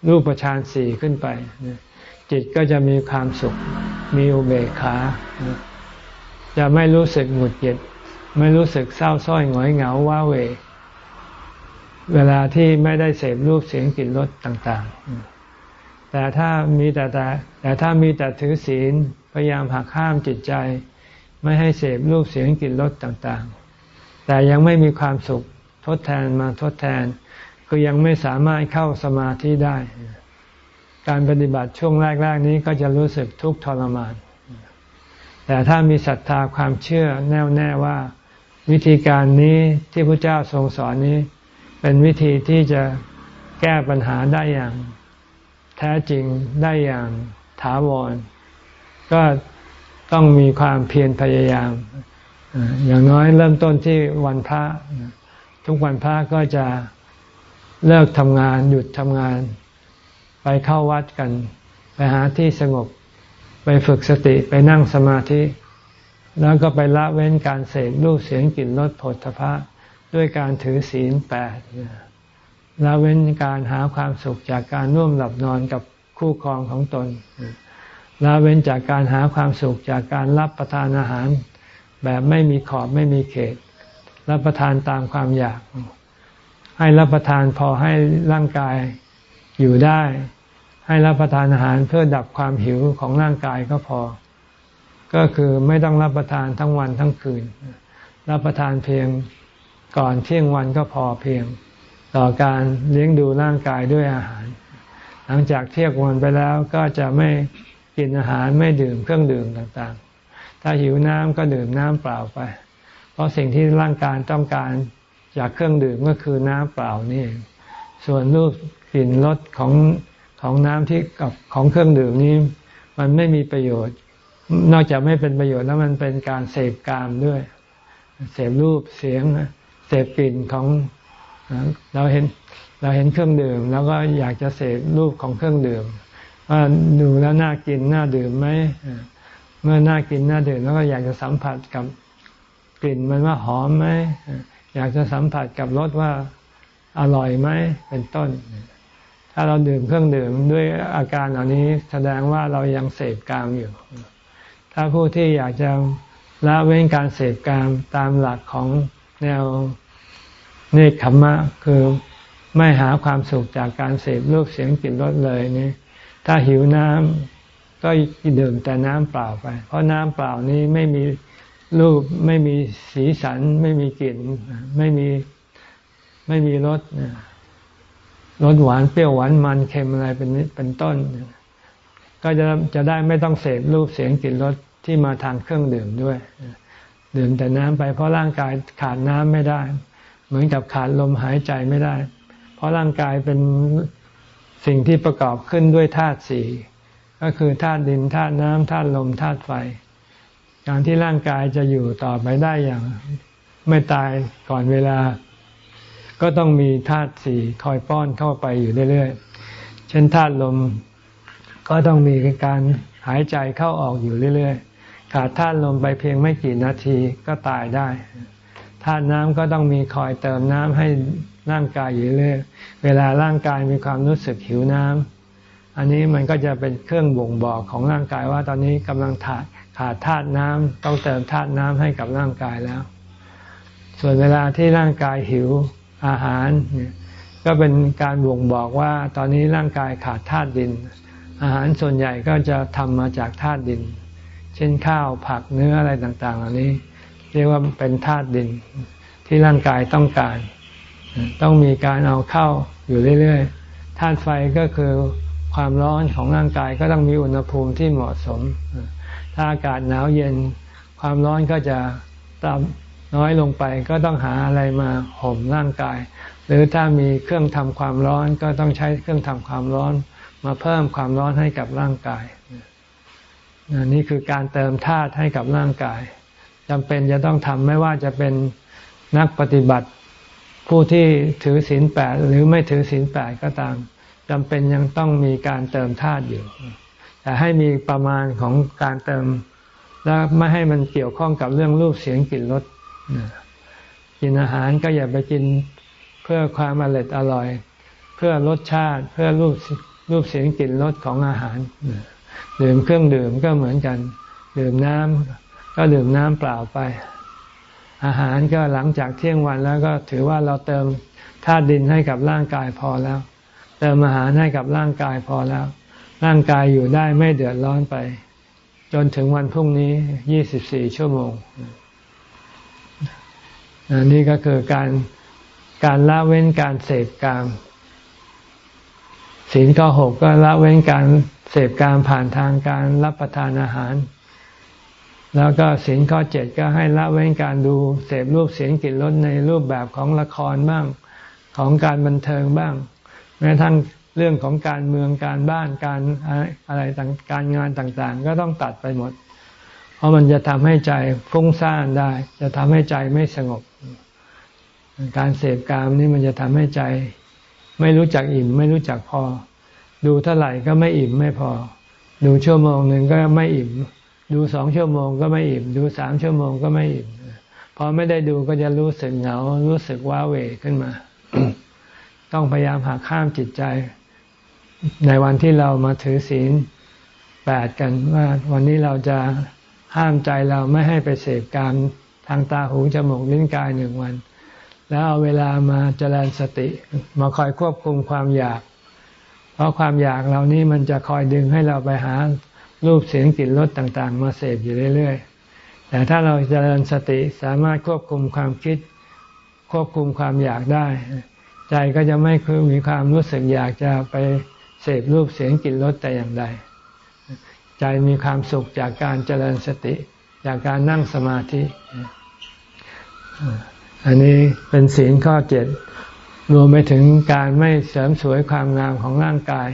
รูปฌานสี่ขึ้นไป จิตก็จะมีความสุข มีอุเบกขา จะไม่รู้สึกหงุดหงิด ไม่รู้สึกเศร้าส้อยหงอยเหงาว้าเว เวลาที่ไม่ได้เสพรูปเสียงกลิ่นรสต่างๆ แต่ถ้ามีแต่แต่แต่ถ้ามีแต่ถือศีลพยายามหักห้ามจิตใจ ไม่ให้เสพรูปเสียงกลิ่นรสต่างๆ แต่ยังไม่มีความสุขทดแทนมาทดแทนคือยังไม่สามารถเข้าสมาธิได้ การปฏิบัติช่วงแรก ๆ นี้ก็จะรู้สึกทุกข์ทรมาน แต่ถ้ามีศรัทธาความเชื่อแน่วแน่ว่า วิธีการนี้ที่พระเจ้าทรงสอนนี้ เป็นวิธีที่จะแก้ปัญหาได้อย่างแท้จริงได้อย่างถาวร ก็ต้องมีความเพียรพยายาม อย่างน้อยเริ่มต้นที่วันพระ ทุกวันพระก็จะเลิกทำงานหยุดทำงาน ไปเข้าวัดกัน ไปหาที่สงบ ไปฝึกสติไปนั่งสมาธิ แล้วก็ไปละเว้นการเสพรูปเสียงกลิ่นรสผลพระ ด้วยการถือศีลแปดละเว้นการหาความสุขจากการร่วมหลับนอนกับคู่ครองของตนละเว้นจากการหาความสุขจากการรับประทานอาหาร แบบไม่มีขอบไม่มีเขต รับประทานตามความอยาก ให้รับประทานพอให้ร่างกายอยู่ได้ ให้รับประทานอาหารเพื่อดับความหิวของร่างกายก็พอ ก็คือไม่ต้องรับประทานทั้งวันทั้งคืน รับประทานเพียง ก่อนเที่ยงวันก็พอเพียง ต่อการเลี้ยงดูร่างกายด้วยอาหาร หลังจากเที่ยงวันไปแล้วก็จะไม่กินอาหารไม่ดื่มเครื่องดื่มต่างๆ ถ้าหิวน้ำก็ดื่มน้ำเปล่าไป เพราะสิ่งที่ร่างกายต้องการจากเครื่องดื่มก็คือน้ำเปล่านี่ ส่วนรูปกลิ่นรสของของน้ำที่กับของเครื่องดื่มนี้ มันไม่มีประโยชน์ นอกจากไม่เป็นประโยชน์แล้วมันเป็นการเสพกามด้วย เสพรูปเสียง เสพกลิ่นของเราเห็นเราเห็นเครื่องดื่ม แล้วก็อยากจะเสพรูปของเครื่องดื่มว่าดูแล้วน่ากินน่าดื่มไหมเมื่อน่ากินน่าดื่มแล้วก็อยากจะสัมผัสกับกลิ่นมันว่าหอมไหมอยากจะสัมผัสกับรสว่าอร่อยไหมเป็นต้น ถ้าเราดื่มเครื่องดื่มด้วยอาการเหล่านี้แสดงว่าเรายังเสพกามอยู่ ถ้าผู้ที่อยากจะละเว้นการเสพกามตามหลักของแนว นคขมมะคือไม่หาความสุขจากการเสพรูปเสียงกลิ่นรสเลยนี่ถ้าหิวน้ำก็ดื่มแต่น้ำเปล่าไป เพราะน้ำเปล่านี้ไม่มีรูปไม่มีสีสัน ไม่มีกลิ่น ไม่มีไม่มีรสรสหวานเปรี้ยวหวานมันเค็มอะไรเป็นเป็นต้น ก็จะจะได้ไม่ต้องเสพรูปเสียงกลิ่นรสที่มาทางเครื่องดื่มด้วย ดื่มแต่น้ำไปเพราะร่างกายขาดน้ำไม่ได้ เหมือนกับขาดลมหายใจไม่ได้ เพราะร่างกายเป็นสิ่งที่ประกอบขึ้นด้วยธาตุสี่ก็คือธาตุดินธาตุน้ำธาตุลมธาตุไฟ การที่ร่างกายจะอยู่ต่อไปได้อย่างไม่ตายก่อนเวลา ก็ต้องมีธาตุสี่คอยป้อนเข้าไปอยู่เรื่อยๆ เช่นธาตุลมก็ต้องมีการหายใจเข้าออกอยู่เรื่อยๆ ขาดธาตุลมไปเพียงไม่กี่นาทีก็ตายได้ ธาตุน้ำก็ต้องมีคอยเติมน้ำให้ร่างกายอยู่เรื่อยเวลาร่างกายมีความรู้สึกหิวน้ำอันนี้มันก็จะเป็นเครื่องบ่งบอกของร่างกายว่าตอนนี้กำลังขาดขาดธาตุน้ำต้องเติมธาตุน้ำให้กับร่างกายแล้ว ส่วนเวลาที่ร่างกายหิวอาหารเนี่ยก็เป็นการบ่งบอกว่าตอนนี้ร่างกายขาดธาตุดิน อาหารส่วนใหญ่ก็จะทำมาจากธาตุดิน เช่นข้าวผักเนื้ออะไรต่างๆ เหล่านี้ เรียกว่าเป็นธาตุดินที่ร่างกายต้องการ ต้องมีการเอาเข้าอยู่เรื่อยๆธาตุไฟก็คือความร้อนของร่างกายก็ต้องมีอุณหภูมิที่เหมาะสม ถ้าอากาศหนาวเย็น ความร้อนก็จะต่ำน้อยลงไปก็ต้องหาอะไรมาห่มร่างกาย หรือถ้ามีเครื่องทำความร้อนก็ต้องใช้เครื่องทำความร้อน มาเพิ่มความร้อนให้กับร่างกายนี่คือการเติมธาตุให้กับร่างกาย จำเป็นจะต้องทำไม่ว่าจะเป็นนักปฏิบัติ ผู้ที่ถือศีลแปดหรือไม่ถือศีลแปดก็ตามจำเป็นยังต้องมีการเติมธาตุอยู่ แต่ให้มีประมาณของการเติม แล้วไม่ให้มันเกี่ยวข้องกับเรื่องรูปเสียงกลิ่นรสกินอาหารก็อย่าไปกินเพื่อความอร่อยอร่อย เพื่อรสชาติเพื่อรูปรูปเสียงกลิ่นรสของอาหาร ดื่มเครื่องดื่มก็เหมือนกัน ดื่มน้ำ ก็ดื่มน้ำเปล่าไป อาหารก็หลังจากเที่ยงวันแล้วก็ถือว่าเราเติมธาตุดินให้กับร่างกายพอแล้ว เติมอาหารให้กับร่างกายพอแล้ว ร่างกายอยู่ได้ไม่เดือดร้อนไป จนถึงวันพรุ่งนี้ยี่สิบสี่ชั่วโมงนี่ก็คือการการละเว้นการเสพกามศีลข้อหกก็ละเว้นการเสพกามผ่านทางการรับประทานอาหาร แล้วก็ศีลข้อเจ็ดก็ให้ละเว้นการดูเสพรูปเสียงกลิ่นรสในรูปแบบของละครบ้าง ของการบันเทิงบ้าง แม้ทั้งเรื่องของการเมืองการบ้านการอะไรต่างการงานต่างๆ ก็ต้องตัดไปหมด เพราะมันจะทำให้ใจฟุ้งซ่านได้ จะทำให้ใจไม่สงบ การเสพกามนี่มันจะทำให้ใจ ไม่รู้จักอิ่ม ไม่รู้จักพอ ดูเท่าไหร่ก็ไม่อิ่มไม่พอ ดูชั่วโมงหนึ่งก็ไม่อิ่ม ดูสองชั่วโมงก็ไม่อิ่ม ดูสามชั่วโมงก็ไม่อิ่มพอไม่ได้ดูก็จะรู้สึกเหงา รู้สึกว้าเหวขึ้นมา ต้องพยายามหาข้ามจิตใจ ในวันที่เรามาถือศีลแปดกันว่าวันนี้เราจะห้ามใจเราไม่ให้ไปเสพกามทางตาหูจมูกลิ้นกายหนึ่งวัน แล้วเอาเวลามาเจริญสติ มาคอยควบคุมความอยาก เพราะความอยากเรานี้มันจะคอยดึงให้เราไปหา รูปเสียงกลิ่นรสต่างๆ มาเสพอยู่เรื่อยๆ แต่ถ้าเราเจริญสติสามารถควบคุมความคิด ควบคุมความอยากได้ ใจก็จะไม่คือมีความรู้สึกอยากจะไปเสพรูปเสียงกลิ่นรสแต่อย่างใด ใจมีความสุขจากการเจริญสติ จากการนั่งสมาธิ อันนี้เป็นศีลข้อเจ็ดรวมไปถึงการไม่เสริมสวยความงามของร่างกาย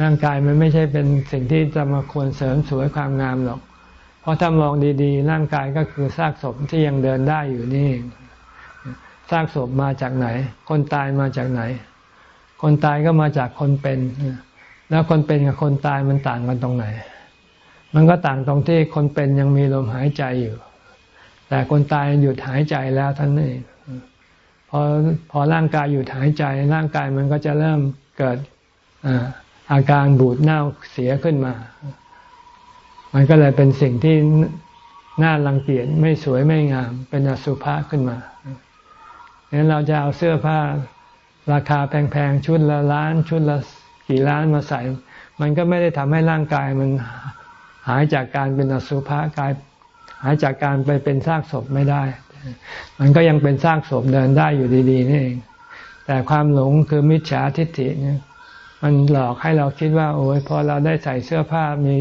ร่างกายมันไม่ใช่เป็นสิ่งที่จะมาควรเสริมสวยความงามหรอก เพราะถ้ามองดีๆ ร่างกายก็คือซากศพที่ยังเดินได้อยู่นี่ ซากศพมาจากไหน คนตายมาจากไหน คนตายก็มาจากคนเป็น แล้วคนเป็นกับคนตายมันต่างกันตรงไหน มันก็ต่างตรงที่คนเป็นยังมีลมหายใจอยู่ แต่คนตายหยุดหายใจแล้วท่านนี่พอพอร่างกายหยุดหายใจ ร่างกายมันก็จะเริ่มเกิดอา อาการบูดเน่าเสียขึ้นมา มันก็เลยเป็นสิ่งที่น่ารังเกียจไม่สวยไม่งาม เป็นอสุภะขึ้นมางั้นเราจะเอาเสื้อผ้าราคาแพงๆ ชุดละล้านชุดละกี่ล้านมาใส่ มันก็ไม่ได้ทำให้ร่างกายมันหายจากการเป็นอสุภะกายหายจากการไปเป็นซากศพไม่ได้ มันก็ยังเป็นซากศพเดินได้อยู่ดีๆนี่เอง แต่ความหลงคือมิจฉาทิฏฐิเนี่ย มันหลอกให้เราคิดว่า โอ้ยพอเราได้ใส่เสื้อผ้ามี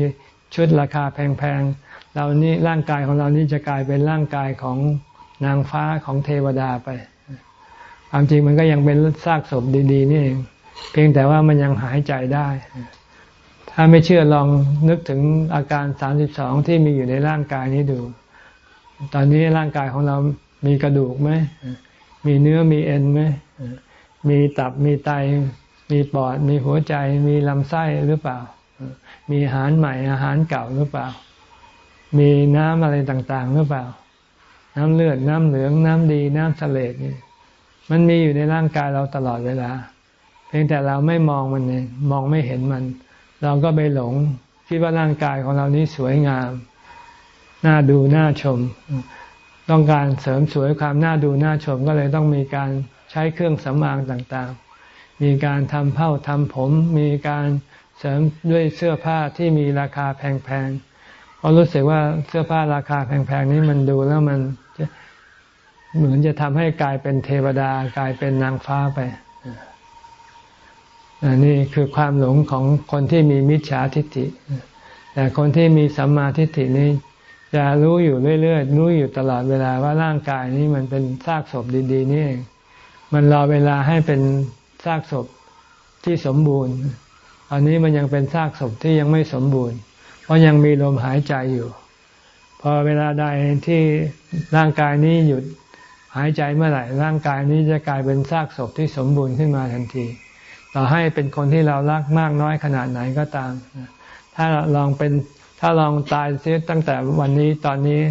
ชุดราคาแพงๆเรานี่ร่างกายของเรานี่จะกลายเป็นร่างกายของนางฟ้าของเทวดาไป ความจริงมันก็ยังเป็นซากศพดีๆนี่เองเพียงแต่ว่ามันยังหายใจได้ ถ้าไม่เชื่อลองนึกถึงอาการสามสิบสองที่มีอยู่ในร่างกายนี้ดู ตอนนี้ร่างกายของเรามีกระดูกไหม มีเนื้อมีเอ็นไหม มีตับมีไต มีปอดมีหัวใจมีลำไส้หรือเปล่า มีอาหารใหม่อาหารเก่าหรือเปล่า มีน้ำอะไรต่างๆ หรือเปล่า น้ำเลือดน้ำเหลืองน้ำดีน้ำเสลดนี่มันมีอยู่ในร่างกายเราตลอดเวลา เพียงแต่เราไม่มองมันเองมองไม่เห็นมัน เราก็ไปหลงคิดว่าร่างกายของเรานี้สวยงาม น่าดูน่าชม ต้องการเสริมสวยความน่าดูน่าชมก็เลยต้องมีการใช้เครื่องสำอางต่างๆ มีการทำเผ้าทำผม มีการเสริมด้วยเสื้อผ้าที่มีราคาแพงๆเพราะรู้สึกว่าเสื้อผ้าราคาแพงๆนี้มันดูแล้วมันเหมือนจะทำให้กลายเป็นเทวดากลายเป็นนางฟ้าไปอันี่คือความหลงของคนที่มีมิจฉาทิฏฐิ แต่คนที่มีสัมมาทิฏฐินี้จะรู้อยู่เรื่อยๆ รู้อยู่ตลอดเวลาว่าร่างกายนี้มันเป็นซากศพดี ๆ นี่เอง มันรอเวลาให้เป็น ซากศพที่สมบูรณ์ อันนี้มันยังเป็นซากศพที่ยังไม่สมบูรณ์ เพราะยังมีลมหายใจอยู่ พอเวลาใดที่ร่างกายนี้หยุดหายใจเมื่อไหร่ ร่างกายนี้จะกลายเป็นซากศพที่สมบูรณ์ขึ้นมาทันทีต่อให้เป็นคนที่เรารักมากน้อยขนาดไหนก็ตาม ถ้าลองเป็นถ้าลองตายเสียตั้งแต่วันนี้ตอนนี้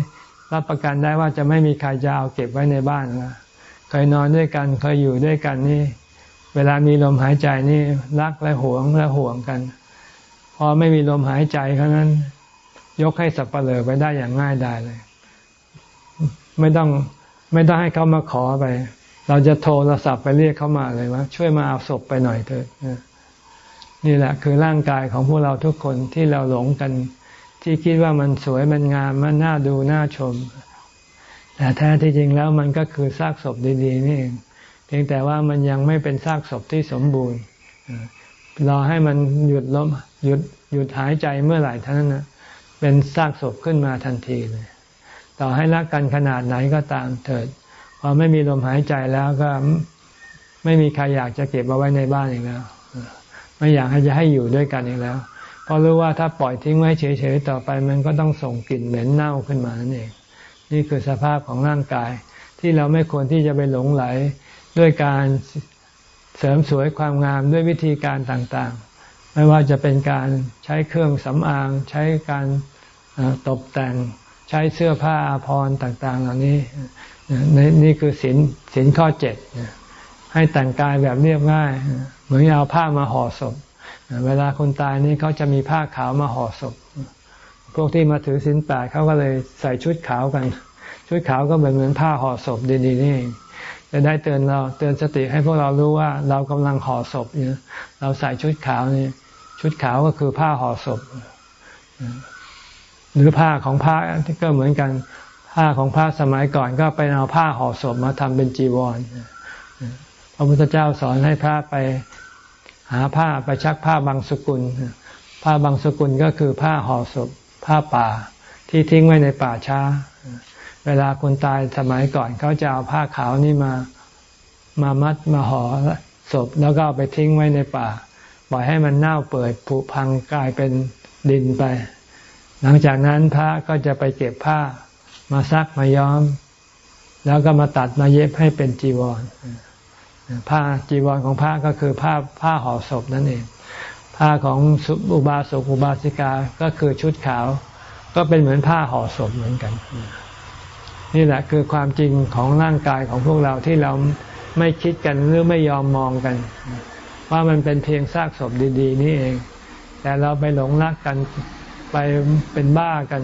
รับประกันได้ว่าจะไม่มีใครจะเอาเก็บไว้ในบ้านนะเคยนอนด้วยกันเคยอยู่ด้วยกันนี่ เวลามีลมหายใจนี่รักและหวงและห่วงกัน พอไม่มีลมหายใจเท่านั้น ยกให้สับเปลือไปได้อย่างง่ายดายเลย ไม่ต้องไม่ต้องให้เขามาขอไป เราจะโทรศัพท์ไปเรียกเขามาเลยว่า ช่วยมาเอาศพไปหน่อยเถอะนี่แหละคือร่างกายของพวกเราทุกคนที่เราหลงกัน ที่คิดว่ามันสวยมันงามมันน่าดูน่าชม แต่แท้ที่จริงแล้วมันก็คือซากศพดีๆนี่เอง เพียงแต่ว่ามันยังไม่เป็นซากศพที่สมบูรณ์รอให้มันหยุดลมหยุดหยุดหายใจเมื่อไหร่เท่านั้นนะเป็นซากศพขึ้นมาทันทีเลย ต่อให้รักกันขนาดไหนก็ตามเถิดพอไม่มีลมหายใจแล้วก็ไม่มีใครอยากจะเก็บเอาไว้ในบ้านอีกแล้วไม่อยากให้จะให้อยู่ด้วยกันอีกแล้ว เพราะรู้ว่าถ้าปล่อยทิ้งไว้เฉยๆต่อไป มันก็ต้องส่งกลิ่นเหม็นเน่าขึ้นมานั่นเอง นี่คือสภาพของร่างกายที่เราไม่ควรที่จะไปหลงไหล ด้วยการเสริมสวยความงามด้วยวิธีการต่างๆ ไม่ว่าจะเป็นการใช้เครื่องสำอาง ใช้การตกแต่ง ใช้เสื้อผ้าอาภรณ์ต่าง ๆ เหล่านี้นี่คือสินสินข้อเจ็ดให้แต่งกายแบบเรียบง่าย เหมือนเอาผ้ามาห่อศพเวลาคนตายนี่เขาจะมีผ้าขาวมาห่อศพ พวกที่มาถือสินแปดเขาก็เลยใส่ชุดขาวกัน ชุดขาวก็เหมือนเหมือนผ้าห่อศพดีๆนี่ จะได้เตือนเราเตือนสติให้พวกเรารู้ว่าเรากำลังห่อศพอยู่เราใส่ชุดขาวนี่ชุดขาวก็คือผ้าห่อศพ หรือผ้าของพระที่ก็เหมือนกัน ผ้าของพระสมัยก่อนก็ไปเอาผ้าห่อศพมาทำเป็นจีวรพระพุทธเจ้าสอนให้พระไปหาผ้าไปชักผ้าบางสกุล ผ้าบางสกุลก็คือผ้าห่อศพ ผ้าป่าที่ทิ้งไว้ในป่าช้า เวลาคนตายสมัยก่อนเขาจะเอาผ้าขาวนี่มามามัดมาห่อศพแล้วก็เอาไปทิ้งไว้ในป่าปล่อยให้มันเน่าเปื่อยผุพังกลายเป็นดินไป หลังจากนั้นพระก็จะไปเก็บผ้ามาซักมาย้อม แล้วก็มาตัดมาเย็บให้เป็นจีวร ผ้าจีวรของพระก็คือผ้าผ้าห่อศพนั่นเอง ผ้าของอุบาสกอุบาสิกาก็คือชุดขาว ก็เป็นเหมือนผ้าห่อศพเหมือนกัน นี่แหละคือความจริงของร่างกายของพวกเราที่เราไม่คิดกันหรือไม่ยอมมองกัน ว่ามันเป็นเพียงซากศพดี ๆ นี่เอง แต่เราไปหลงรักกันไปเป็นบ้ากัน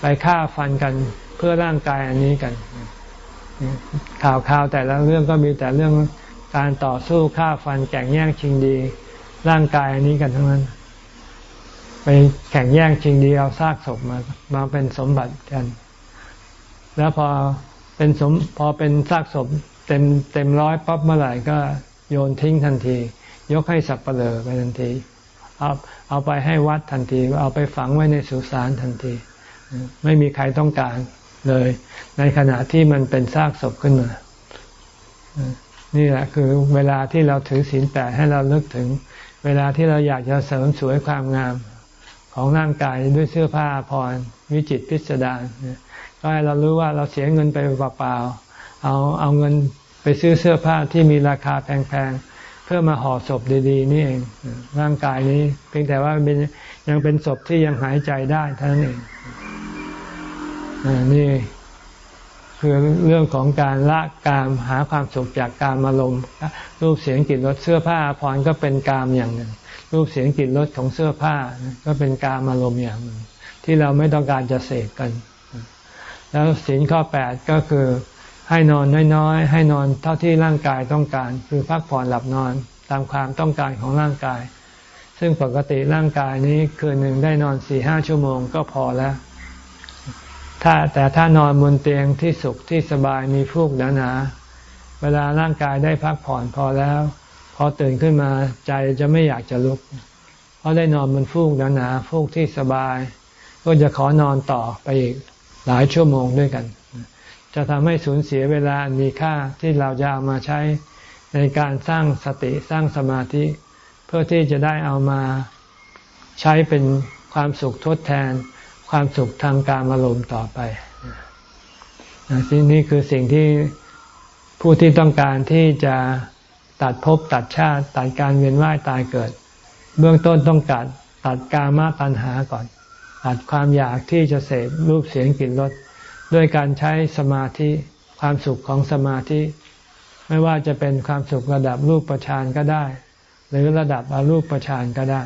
ไปฆ่าฟันกันเพื่อร่างกายอันนี้กัน ข่าวข่าวแต่ละเรื่องก็มีแต่เรื่องการต่อสู้ฆ่าฟันแข่งแย่งชิงดี ร่างกายอันนี้กันทั้งนั้น ไปแข่งแย่งชิงดีเอาซากศพมามาเป็นสมบัติกัน แล้วพอเป็นสมพอเป็นซากศพเต็มเต็มร้อยปั๊บเมื่อไหร่ก็โยนทิ้งทันที ยกให้สับเปลือไปทันที เอาเอาไปให้วัดทันที เอาไปฝังไว้ในสุสานทันที ไม่มีใครต้องการเลย ในขณะที่มันเป็นซากศพขึ้นมานี่แหละคือเวลาที่เราถือศีลแปดให้เราเลิกถึง เวลาที่เราอยากจะเสริมสวยความงามของร่างกายด้วยเสื้อผ้าพรวิจิตพิสดาร ก็ให้เรารู้ว่าเราเสียเงินไปเปล่าๆเอาเอาเงินไปซื้อเสื้อผ้าที่มีราคาแพงๆเพื่อมาห่อศพดีๆ นี่เองร่างกายนี้ เพียงแต่ว่าเป็นยังเป็นศพที่ยังหายใจได้เท่านั้นเองนี่คือเรื่องของการละกามหาความสุขจากการอารมณ์รูปเสียงกลิ่นรสเสื้อผ้าพรก็เป็นกามอย่างหนึ่ง รูปเสียงกลิ่นรสของเสื้อผ้าก็เป็นกามอารมณ์อย่างหนึ่งที่เราไม่ต้องการจะเสกกัน แล้วศีลข้อแปดก็คือให้นอนน้อยๆ ให้นอนเท่าที่ร่างกายต้องการ คือพักผ่อนหลับนอนตามความต้องการของร่างกาย ซึ่งปกติร่างกายนี้คืนหนึ่งได้นอนสี่ห้าชั่วโมงก็พอแล้ว ถ้าแต่ถ้านอนบนเตียงที่สุขที่สบายมีฟูกหนาๆเวลาร่างกายได้พักผ่อนพอแล้ว พอตื่นขึ้นมาใจจะไม่อยากจะลุก เพราะได้นอนบนฟูกหนาๆฟูกที่สบาย ก็จะขอนอนต่อไปอีก หลายชั่วโมงด้วยกัน จะทำให้สูญเสียเวลามีค่าที่เราจะเอามาใช้ในการสร้างสติสร้างสมาธิ เพื่อที่จะได้เอามาใช้เป็นความสุขทดแทน ความสุขทางการอารมณ์ต่อไปสิ่งนี้คือสิ่งที่ผู้ที่ต้องการที่จะตัดภพตัดชาติ ตัดการเวียนว่ายตายเกิด เบื้องต้นต้องตัดตัดกามาตัณหาก่อน ตัดความอยากที่จะเสพรูปเสียงกลิ่นรสด้วยการใช้สมาธิความสุขของสมาธิ ไม่ว่าจะเป็นความสุขระดับรูปประชานก็ได้ หรือระดับอรูปประชานก็ได้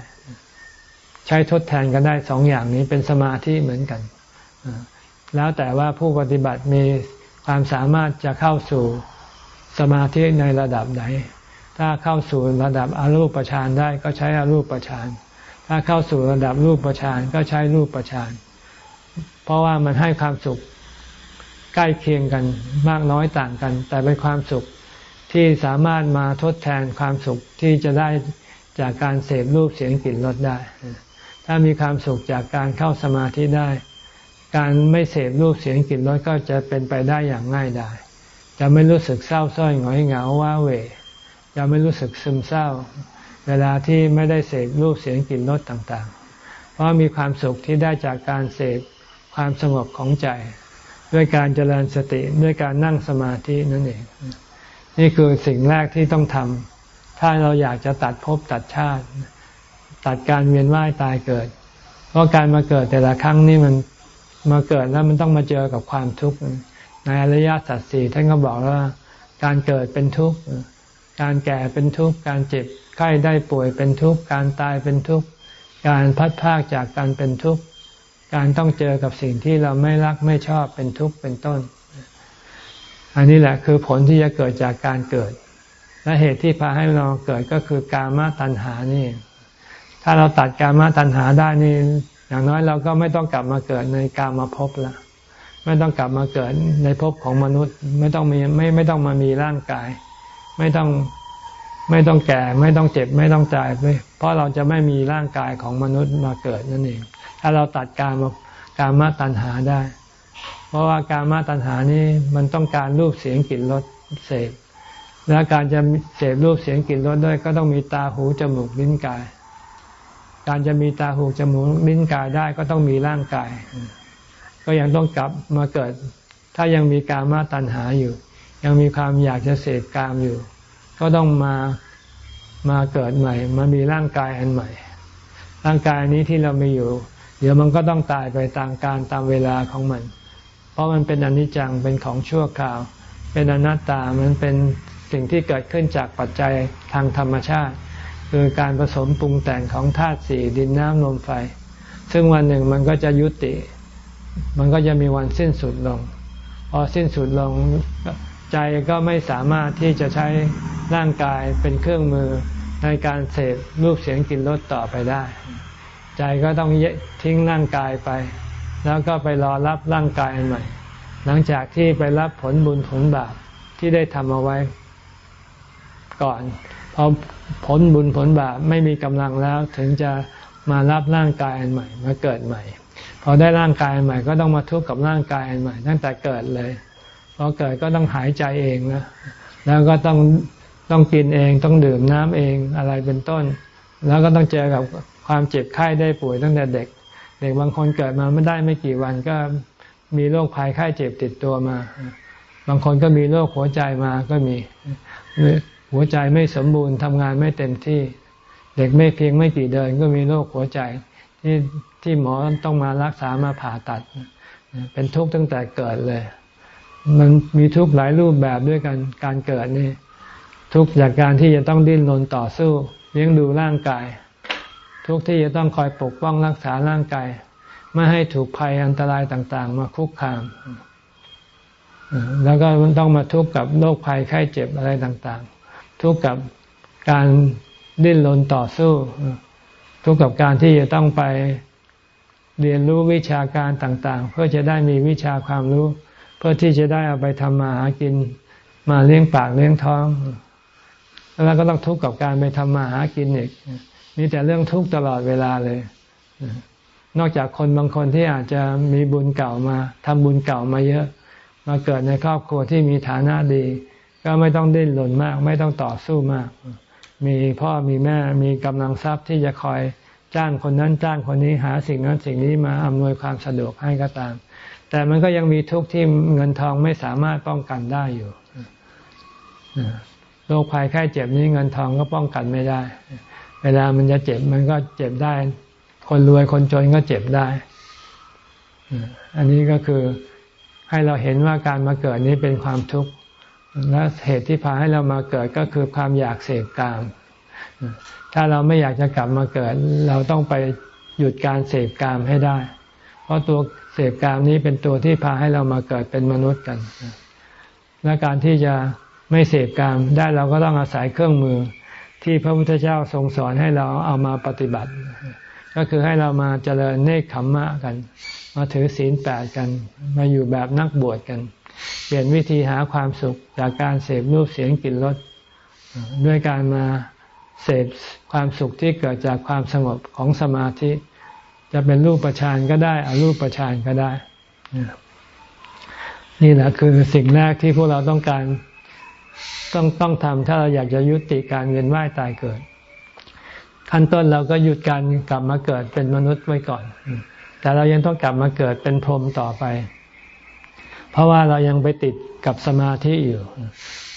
ใช้ทดแทนกันได้สองอย่างนี้เป็นสมาธิเหมือนกัน แล้วแต่ว่าผู้ปฏิบัติมีความสามารถจะเข้าสู่สมาธิในระดับไหน ถ้าเข้าสู่ระดับอรูปฌานได้ก็ใช้อรูปฌาน ถ้าเข้าสู่ระดับรูปฌานก็ใช้รูปฌานเพราะว่ามันให้ความสุขใกล้เคียงกันมากน้อยต่างกัน แต่เป็นความสุขที่สามารถมาทดแทนความสุขที่จะได้จากการเสพรูปเสียงกลิ่นรสได้ ถ้ามีความสุขจากการเข้าสมาธิได้ การไม่เสพรูปเสียงกลิ่นรสก็จะเป็นไปได้อย่างง่ายดายจะไม่รู้สึกเศร้าส้อยหงอยเหงาว้าเหวจะไม่รู้สึกซึมเศร้า เวลาที่ไม่ได้เสพรูปเสียงกลิ่นรสต่างๆ เพราะมีความสุขที่ได้จากการเสพความสงบของใจ ด้วยการเจริญสติด้วยการนั่งสมาธินั่นเอง นี่คือสิ่งแรกที่ต้องทำถ้าเราอยากจะตัดภพตัดชาติ ตัดการเวียนว่ายตายเกิด เพราะการมาเกิดแต่ละครั้งนี่มันมาเกิดแล้วมันต้องมาเจอกับความทุกข์ในอริยสัจสี่ท่านก็บอกว่า การเกิดเป็นทุกข์ การแก่เป็นทุกข์ การเจ็บ ไข้ได้ป่วยเป็นทุกข์การตายเป็นทุกข์การพัดพากจากการเป็นทุกข์การต้องเจอกับสิ่งที่เราไม่รักไม่ชอบเป็นทุกข์เป็นต้น อันนี้แหละคือผลที่จะเกิดจากการเกิด และเหตุที่พาให้เราเกิดก็คือกามาตัณหานี่ ถ้าเราตัดกามาตัณหาได้นี่อย่างน้อยเราก็ไม่ต้องกลับมาเกิดในกามาภพล้วไม่ต้องกลับมาเกิดในภพของมนุษย์ ไม่ต้องมีไม่ไม่ต้องมามีร่างกาย ไม่ต้อง ไม่ต้องแก่ไม่ต้องเจ็บไม่ต้องตายเพราะเราจะไม่มีร่างกายของมนุษย์มาเกิดนั่นเอง ถ้าเราตัดการมาการมาตัณหาได้ เพราะว่าการมาตัณหานี้มันต้องการรูปเสียงกลิ่นรสเสพและการจะเสพรูปเสียงกลิ่นรสด้วย ก็ต้องมีตาหูจมูกลิ้นกาย การจะมีตาหูจมูกลิ้นกายได้ก็ต้องมีร่างกาย ก็ยังต้องกลับมาเกิด ถ้ายังมีการมาตัณหาอยู่ ยังมีความอยากจะเสพกามอยู่ ก็ต้องมามาเกิดใหม่ มามีร่างกายอันใหม่ ร่างกายนี้ที่เรามีอยู่ เดี๋ยวมันก็ต้องตายไปตามการตามเวลาของมัน เพราะมันเป็นอนิจจังเป็นของชั่วคราว เป็นอนัตตามันเป็นสิ่งที่เกิดขึ้นจากปัจจัยทางธรรมชาติ คือการผสมปรุงแต่งของธาตุสี่ดินน้ำลมไฟ ซึ่งวันหนึ่งมันก็จะยุติ มันก็จะมีวันสิ้นสุดลง พอสิ้นสุดลง ใจก็ไม่สามารถที่จะใช้ร่างกายเป็นเครื่องมือในการเสพรูปเสียงกลิ่นรสต่อไปได้ ใจก็ต้องทิ้งร่างกายไป แล้วก็ไปรอรับร่างกายอันใหม่ หลังจากที่ไปรับผลบุญผลบาปที่ได้ทำเอาไว้ ก่อนพอผลบุญผลบาปไม่มีกำลังแล้วถึงจะมารับร่างกายอันใหม่มาเกิดใหม่ พอได้ร่างกายใหม่ก็ต้องมาทุกข์กับร่างกายอันใหม่ ตั้งแต่เกิดเลย อเกิดก็ต้องหายใจเองนะแล้วก็ต้องต้องกินเองต้องดื่มน้ำเองอะไรเป็นต้น แล้วก็ต้องเจอกับความเจ็บไข้ได้ป่วยตั้งแต่เด็ก เด็กบางคนเกิดมาไม่ได้ไม่กี่วันก็มีโรคภัยไข้เจ็บติดตัวมา บางคนก็มีโรคหัวใจมาก็มี หัวใจไม่สมบูรณ์ทำงานไม่เต็มที่ เด็กไม่เพียงไม่กี่เดือนก็มีโรคหัวใจ ที่ที่หมอต้องมารักษามาผ่าตัด เป็นทุกข์ตั้งแต่เกิดเลย มันมีทุกข์หลายรูปแบบด้วยกันการเกิดนี่ ทุกข์จากการที่จะต้องดิ้นรนต่อสู้เลี้ยงดูร่างกาย ทุกข์ที่จะต้องคอยปกป้องรักษาร่างกายไม่ให้ถูกภัยอันตรายต่าง ๆ มาคุกคาม แล้วก็มันต้องมาทุกข์กับโรคภัยไข้เจ็บอะไรต่างๆ ทุกข์กับการดิ้นรนต่อสู้ ทุกข์กับการที่จะต้องไปเรียนรู้วิชาการต่าง ๆ เพื่อจะได้มีวิชาความรู้ เพื่อที่จะได้เอาไปทำมาหากินมาเลี้ยงปากเลี้ยงท้อง แล้วก็ต้องทุกข์กับการไปทำมาหากินอีกมีแต่เรื่องทุกข์ตลอดเวลาเลย นอกจากคนบางคนที่อาจจะมีบุญเก่ามาทำบุญเก่ามาเยอะ มาเกิดในครอบครัวที่มีฐานะดี ก็ไม่ต้องดิ้นรนมาก ไม่ต้องต่อสู้มาก มีพ่อมีแม่มีกำลังทรัพย์ที่จะคอยจ้างคนนั้นจ้างคนนี้หาสิ่งนั้นสิ่งนี้มาอำนวยความสะดวกให้ก็ตาม แต่มันก็ยังมีทุกข์ที่เงินทองไม่สามารถป้องกันได้อยู่โรคภัยไข้เจ็บนี้เงินทองก็ป้องกันไม่ได้ เวลามันจะเจ็บมันก็เจ็บได้ คนรวยคนจนก็เจ็บได้ อันนี้ก็คือให้เราเห็นว่าการมาเกิดนี้เป็นความทุกข์และเหตุที่พาให้เรามาเกิดก็คือความอยากเสพกาม ถ้าเราไม่อยากจะกลับมาเกิด เราต้องไปหยุดการเสพกามให้ได้ เพราะตัว พกามนี้เป็นตัวที่พาให้เรามาเกิดเป็นมนุษย์กัน และการที่จะไม่เสพกามได้เราก็ต้องอาศัยเครื่องมือ ที่พระพุทธเจ้าทรงสอนให้เราเอามาปฏิบัติ ก็คือให้เรามาเจริญเนคขมมะกัน มาถือศีลแปดกัน มาอยู่แบบนักบวชกัน เปลี่ยนวิธีหาความสุขจากการเสพรูปเสียงกลิ่นรสด้วยการมาเสพความสุขที่เกิดจากความสงบของสมาธิ จะเป็นรูปประชานก็ได้อารูปประชานก็ได้ นี่แหละคือสิ่งแรกที่พวกเราต้องการต้องต้องทำถ้าเราอยากจะยุติการเวียนว่ายตายเกิด ขั้นต้นเราก็หยุดการกลับมาเกิดเป็นมนุษย์ไว้ก่อน แต่เรายังต้องกลับมาเกิดเป็นพรหมต่อไป เพราะว่าเรายังไปติดกับสมาธิอยู่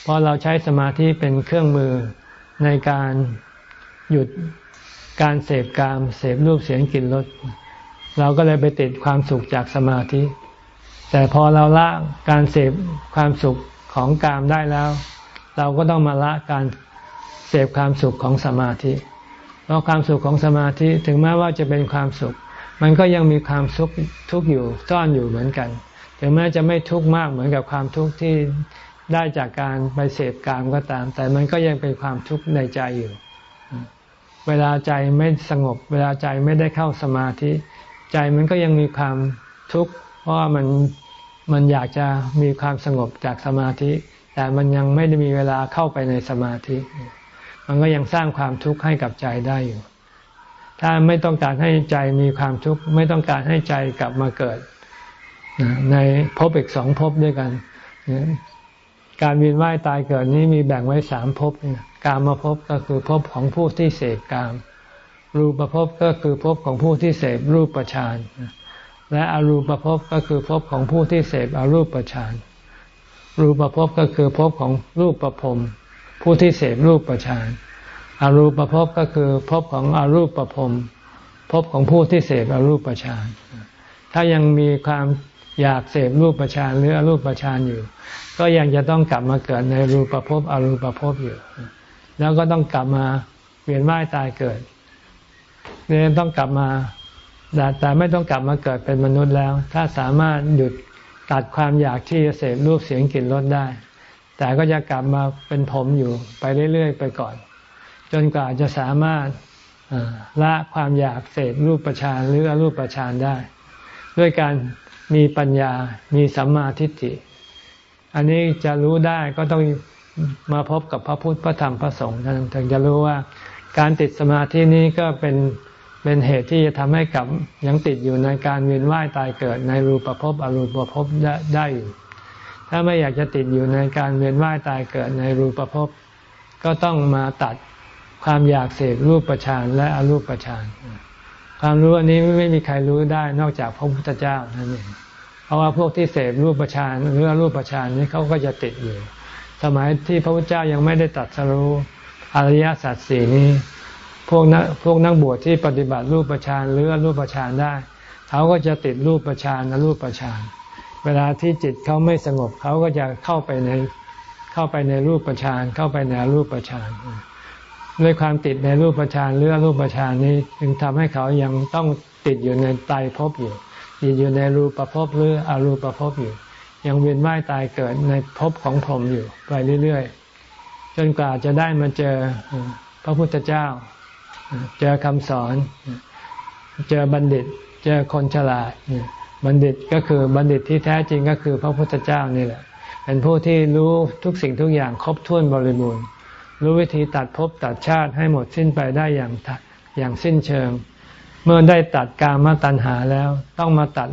เพราะเราใช้สมาธิเป็นเครื่องมือในการหยุด การเสพกามเสพรูปเสียงกลิ่นรสเราก็เลยไปติดความสุขจากสมาธิ แต่พอเราละการเสพความสุขของกามได้แล้ว เราก็ต้องมาละการเสพความสุขของสมาธิ เพราะความสุขของสมาธิถึงแม้ว่าจะเป็นความสุข มันก็ยังมีความทุกข์ทุกอยู่ซ่อนอยู่เหมือนกัน ถึงแม้จะไม่ทุกข์มากเหมือนกับความทุกข์ที่ได้จากการไปเสพกามก็ตาม แต่มันก็ยังเป็นความทุกข์ในใจอยู่ เวลาใจไม่สงบ เวลาใจไม่ได้เข้าสมาธิ ใจมันก็ยังมีความทุกข์เพราะมันมันอยากจะมีความสงบจากสมาธิ แต่มันยังไม่ได้มีเวลาเข้าไปในสมาธิ มันก็ยังสร้างความทุกข์ให้กับใจได้อยู่ ถ้าไม่ต้องการให้ใจมีความทุกข์ไม่ต้องการให้ใจกลับมาเกิดในภพอีกสองภพด้วยกัน การวีนว่ายตายเกิดนี้มีแบ่งไว้สามภพกามาภพก็คือภพของผู้ที่เสพกาม รูปภพก็คือภพของผู้ที่เสพรูปประชานและอรูปภพก็คือภพของผู้ที่เสพอรูปประชานรูปภพก็คือภพของรูปประพรมผู้ที่เสพรูปประชานอรูปภพก็คือภพของอรูปประพรมภพของผู้ที่เสพอรูปประชานถ้ายังมีความอยากเสพรูปประชานหรืออรูปประชานอยู่ ก็ยังจะต้องกลับมาเกิดในรูปภพอรูปภพอยู่ แล้วก็ต้องกลับมาเวียนว่ายตายเกิดเนี่ยต้องกลับมาแต่ไม่ต้องกลับมาเกิดเป็นมนุษย์แล้ว ถ้าสามารถหยุดตัดความอยากที่จะเสพรูปเสียงกลิ่นรสได้ แต่ก็จะกลับมาเป็นผมอยู่ไปเรื่อยๆไปก่อน จนกว่าจะสามารถละความอยากเสพรูปประชานหรืออรูปประชานได้ ด้วยการมีปัญญามีสัมมาทิฏฐิ อันนี้จะรู้ได้ก็ต้องมาพบกับพระพุทธพระธรรมพระสงฆ์ท่นถึงจะรู้ว่า การติดสมาธินี้ก็เป็นเป็นเหตุที่จะทำให้กับยังติดอยู่ในการเวียนว่ายตายเกิดในรูปภพอรูปภพได้อยู่ ถ้าไม่อยากจะติดอยู่ในการเวียนว่ายตายเกิดในรูปภพก็ต้องมาตัดความอยากเสพรูปประชานและอรูปประชานความรู้อันนี้ไม่มีใครรู้ได้นอกจากพระพุทธเจ้านั่นเอง ราะว่าพวกที่เสพรูปประชานหรือรูปประชานนี้เขาก็จะติดอยู่ สมัยที่พระพุทธเจ้ายังไม่ได้ตัดสรู้อริยสัจสี่นี้ พวกนักพวกนักบวชที่ปฏิบัติรูปประชานหรือรูปประชานได้เขาก็จะติดรูปประชานและรูปประชานเวลาที่จิตเขาไม่สงบเขาก็จะเข้าไปในเข้าไปในรูปประชานเข้าไปในรูปประชานด้วยความติดในรูปประชานหรือรูปประชานนี้จึงทำให้เขายังต้องติดอยู่ในไตภพอยู่ อยู่ในรูปภพหรืออรูปภพอยู่ ยังเวียนว่ายตายเกิดในภพของพรหมอยู่ไปเรื่อยๆ จนกว่าจะได้มาเจอพระพุทธเจ้า เจอคำสอน เจอบัณฑิต เจอคนฉลาด บัณฑิตก็คือบัณฑิตที่แท้จริงก็คือพระพุทธเจ้านี่แหละ เป็นผู้ที่รู้ทุกสิ่งทุกอย่างครบถ้วนบริบูรณ์ รู้วิธีตัดภพตัดชาติให้หมดสิ้นไปได้อย่างอย่างสิ้นเชิง เมื่อได้ตัดกามตัณหาแล้ว ต้องมาตัด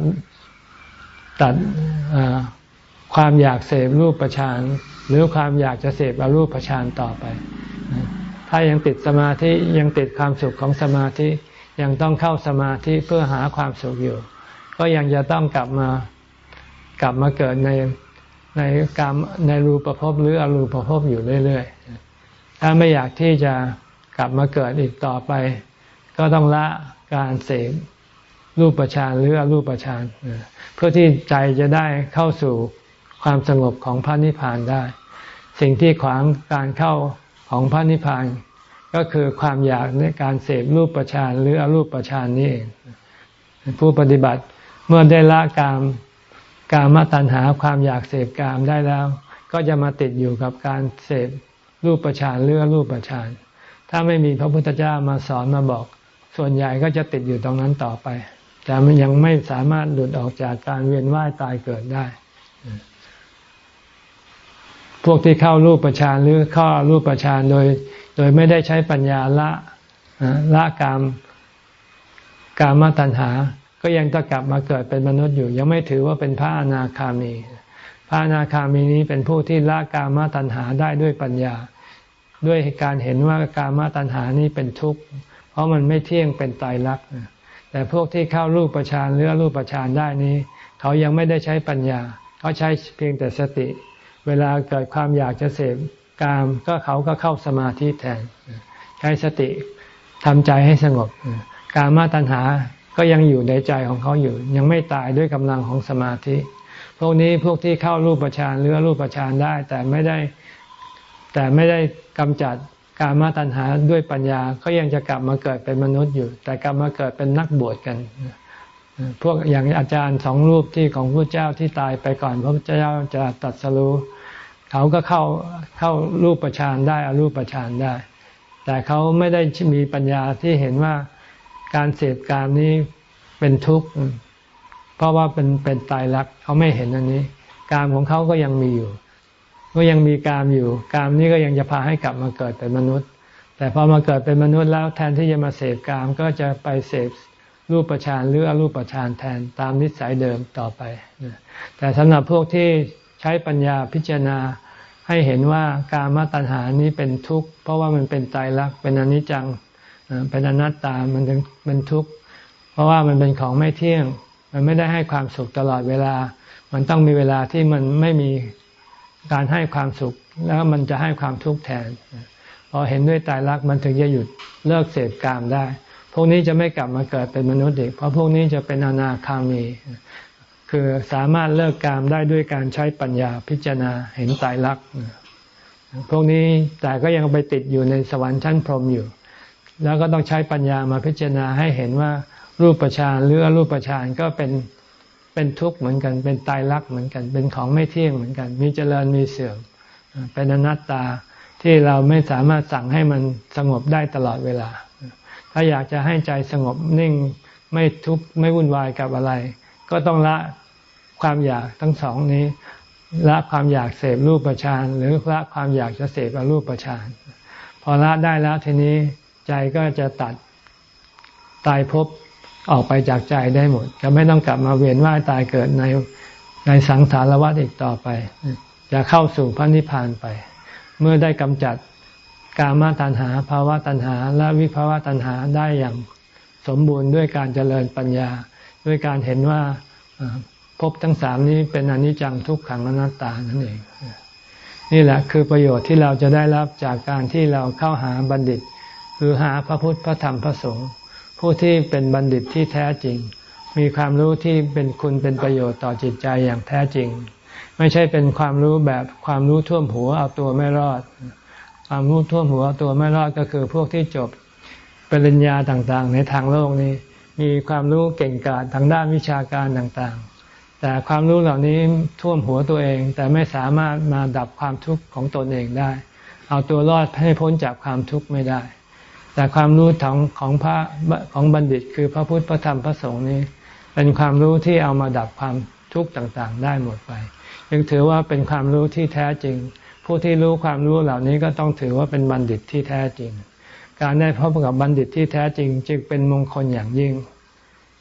ตัดความอยากเสพรูปประชานหรือความอยากจะเสพอรูปประชานต่อไป ถ้ายังติดสมาธิยังติดความสุขของสมาธิยังต้องเข้าสมาธิเพื่อหาความสุขอยู่ ก็ยังจะต้องกลับมากลับมาเกิดในในกามในรูปภพหรืออรูปภพอยู่เรื่อยๆถ้าไม่อยากที่จะกลับมาเกิดอีกต่อไป ก็ต้องละ การเสพรูปประชานหรืออรูปประชานเพื่อที่ใจจะได้เข้าสู่ความสงบของพระนิพพานได้ สิ่งที่ขวางการเข้าของพระนิพพานก็คือความอยากในการเสพรูปประชานหรืออรูปประชานนี่เองผู้ปฏิบัติเมื่อได้ละกามกามตัณหาความอยากเสพกามได้แล้ว ก็จะมาติดอยู่กับการเสพรูปประชานหรืออรูปประชานถ้าไม่มีพระพุทธเจ้ามาสอนมาบอก ส่วนใหญ่ก็จะติดอยู่ตรงนั้นต่อไป แต่มันยังไม่สามารถหลุดออกจากการเวียนว่ายตายเกิดได้ พวกที่เข้ารูปประชานหรือเข้ารูปประชานโดย โดยไม่ได้ใช้ปัญญาละละกามกามตัณหา ก็ยังจะกลับมาเกิดเป็นมนุษย์อยู่ ยังไม่ถือว่าเป็นพระอนาคามี พระอนาคามีนี้เป็นผู้ที่ละกามตัณหาได้ด้วยปัญญา ด้วยการเห็นว่ากามตัณหานี้เป็นทุกข์ ราะมันไม่เที่ยงเป็นตายรักแต่พวกที่เข้ารูปประชานหรือรูปประชานได้นี้ เขายังไม่ได้ใช้ปัญญา เขาใช้เพียงแต่สติ เวลาเกิดความอยากจะเสพกามก็เขาก็เข้าสมาธิแทน ใช้สติทำใจให้สงบ กามาตัณหาก็ยังอยู่ในใจของเขาอยู่ ยังไม่ตายด้วยกำลังของสมาธิ พวกนี้พวกที่เข้ารูปฌานหรือรูปฌานได้ แต่ไม่ได้แต่ไม่ได้กำจัด การมาตัณหาด้วยปัญญาก็ยังจะกลับมาเกิดเป็นมนุษย์อยู่ แต่กลับมาเกิดเป็นนักบวชกัน พวกอย่างอาจารย์สองรูปที่ของพระเจ้าที่ตายไปก่อนพระเจ้าจะตัดสรู้เขาก็เข้าเข้ารูปฌานได้อรูปฌานได้ แต่เขาไม่ได้มีปัญญาที่เห็นว่าการเสพกามนี้เป็นทุกข์เพราะว่าเป็นเป็นตายรักเขาไม่เห็นอันนี้ กามของเขาก็ยังมีอยู่ ก็ยังมีกามอยู่ กามนี้ก็ยังจะพาให้กลับมาเกิดเป็นมนุษย์ แต่พอมาเกิดเป็นมนุษย์แล้วแทนที่จะมาเสพกามก็จะไปเสพรูปประชานหรืออรูปประชานแทนตามนิสัยเดิมต่อไป แต่สำหรับพวกที่ใช้ปัญญาพิจารณาให้เห็นว่าการมาตัญหานี้เป็นทุกข์ เพราะว่ามันเป็นตายรักเป็นอนิจจังเป็นอนัตตามันถึงเป็นทุกข์ เพราะว่ามันเป็นของไม่เที่ยง มันไม่ได้ให้ความสุขตลอดเวลา มันต้องมีเวลาที่มันไม่มี การให้ความสุขแล้วมันจะให้ความทุกข์แทน พอเห็นด้วยตายรักมันถึงจะหยุดเลิกเสพกามได้ พวกนี้จะไม่กลับมาเกิดเป็นมนุษย์อีก เพราะพวกนี้จะเป็นอนาคามี คือสามารถเลิกกามได้ด้วยการใช้ปัญญาพิจารณาเห็นตายรัก พวกนี้แต่ก็ยังไปติดอยู่ในสวรรค์ชั้นพรหมอยู่ แล้วก็ต้องใช้ปัญญามาพิจารณาให้เห็นว่ารูปประชานหรืออรูปประชานก็เป็น เป็นทุกข์เหมือนกัน เป็นตายรักเหมือนกัน เป็นของไม่เที่ยงเหมือนกัน มีเจริญมีเสื่อม เป็นอนัตตาที่เราไม่สามารถสั่งให้มันสงบได้ตลอดเวลา ถ้าอยากจะให้ใจสงบนิ่งไม่ทุกข์ไม่วุ่นวายกับอะไร ก็ต้องละความอยากทั้งสองนี้ ละความอยากเสพรูปประชานหรือละความอยากจะเสพอรูปประชานพอละได้แล้วทีนี้ใจก็จะตัดตายภพ ออกไปจากใจได้หมด จะไม่ต้องกลับมาเวียนว่ายตายเกิดในในสังสารวัฏอีกต่อไป จะเข้าสู่พระนิพพานไป เมื่อได้กำจัดกามาตัณหาภาวะตัณหา และวิภาวะตัณหาได้อย่างสมบูรณ์ด้วยการเจริญปัญญา ด้วยการเห็นว่าภพทั้งสามนี้เป็นอนิจจังทุกขังอนัตตานั่นเองนี่แหละคือประโยชน์ที่เราจะได้รับจากการที่เราเข้าหาบัณฑิต คือหาพระพุทธพระธรรมพระสงฆ์ ผู้ที่เป็นบัณฑิตที่แท้จริง มีความรู้ที่เป็นคุณเป็นประโยชน์ต่อจิตใจอย่างแท้จริง ไม่ใช่เป็นความรู้แบบความรู้ท่วมหัวเอาตัวไม่รอด ความรู้ท่วมหัวเอาตัวไม่รอดก็คือพวกที่จบปริญญาต่างๆ ในทางโลกนี้ มีความรู้เก่งกาจทางด้านวิชาการต่างๆ แต่ความรู้เหล่านี้ท่วมหัวตัวเอง แต่ไม่สามารถมาดับความทุกข์ของตนเองได้ เอาตัวรอดให้พ้นจากความทุกข์ไม่ได้ แต่ความรู้ของของพระของบัณฑิต คือพระพุทธพระธรรมพระสงฆ์นี้ เป็นความรู้ที่เอามาดับความทุกข์ต่างๆ ได้หมดไปยังถือว่าเป็นความรู้ที่แท้จริง ผู้ที่รู้ความรู้เหล่านี้ก็ต้องถือว่าเป็นบัณฑิตที่แท้จริง การได้พบกับบัณฑิตที่แท้จริงจึงเป็นมงคลอย่างยิ่ง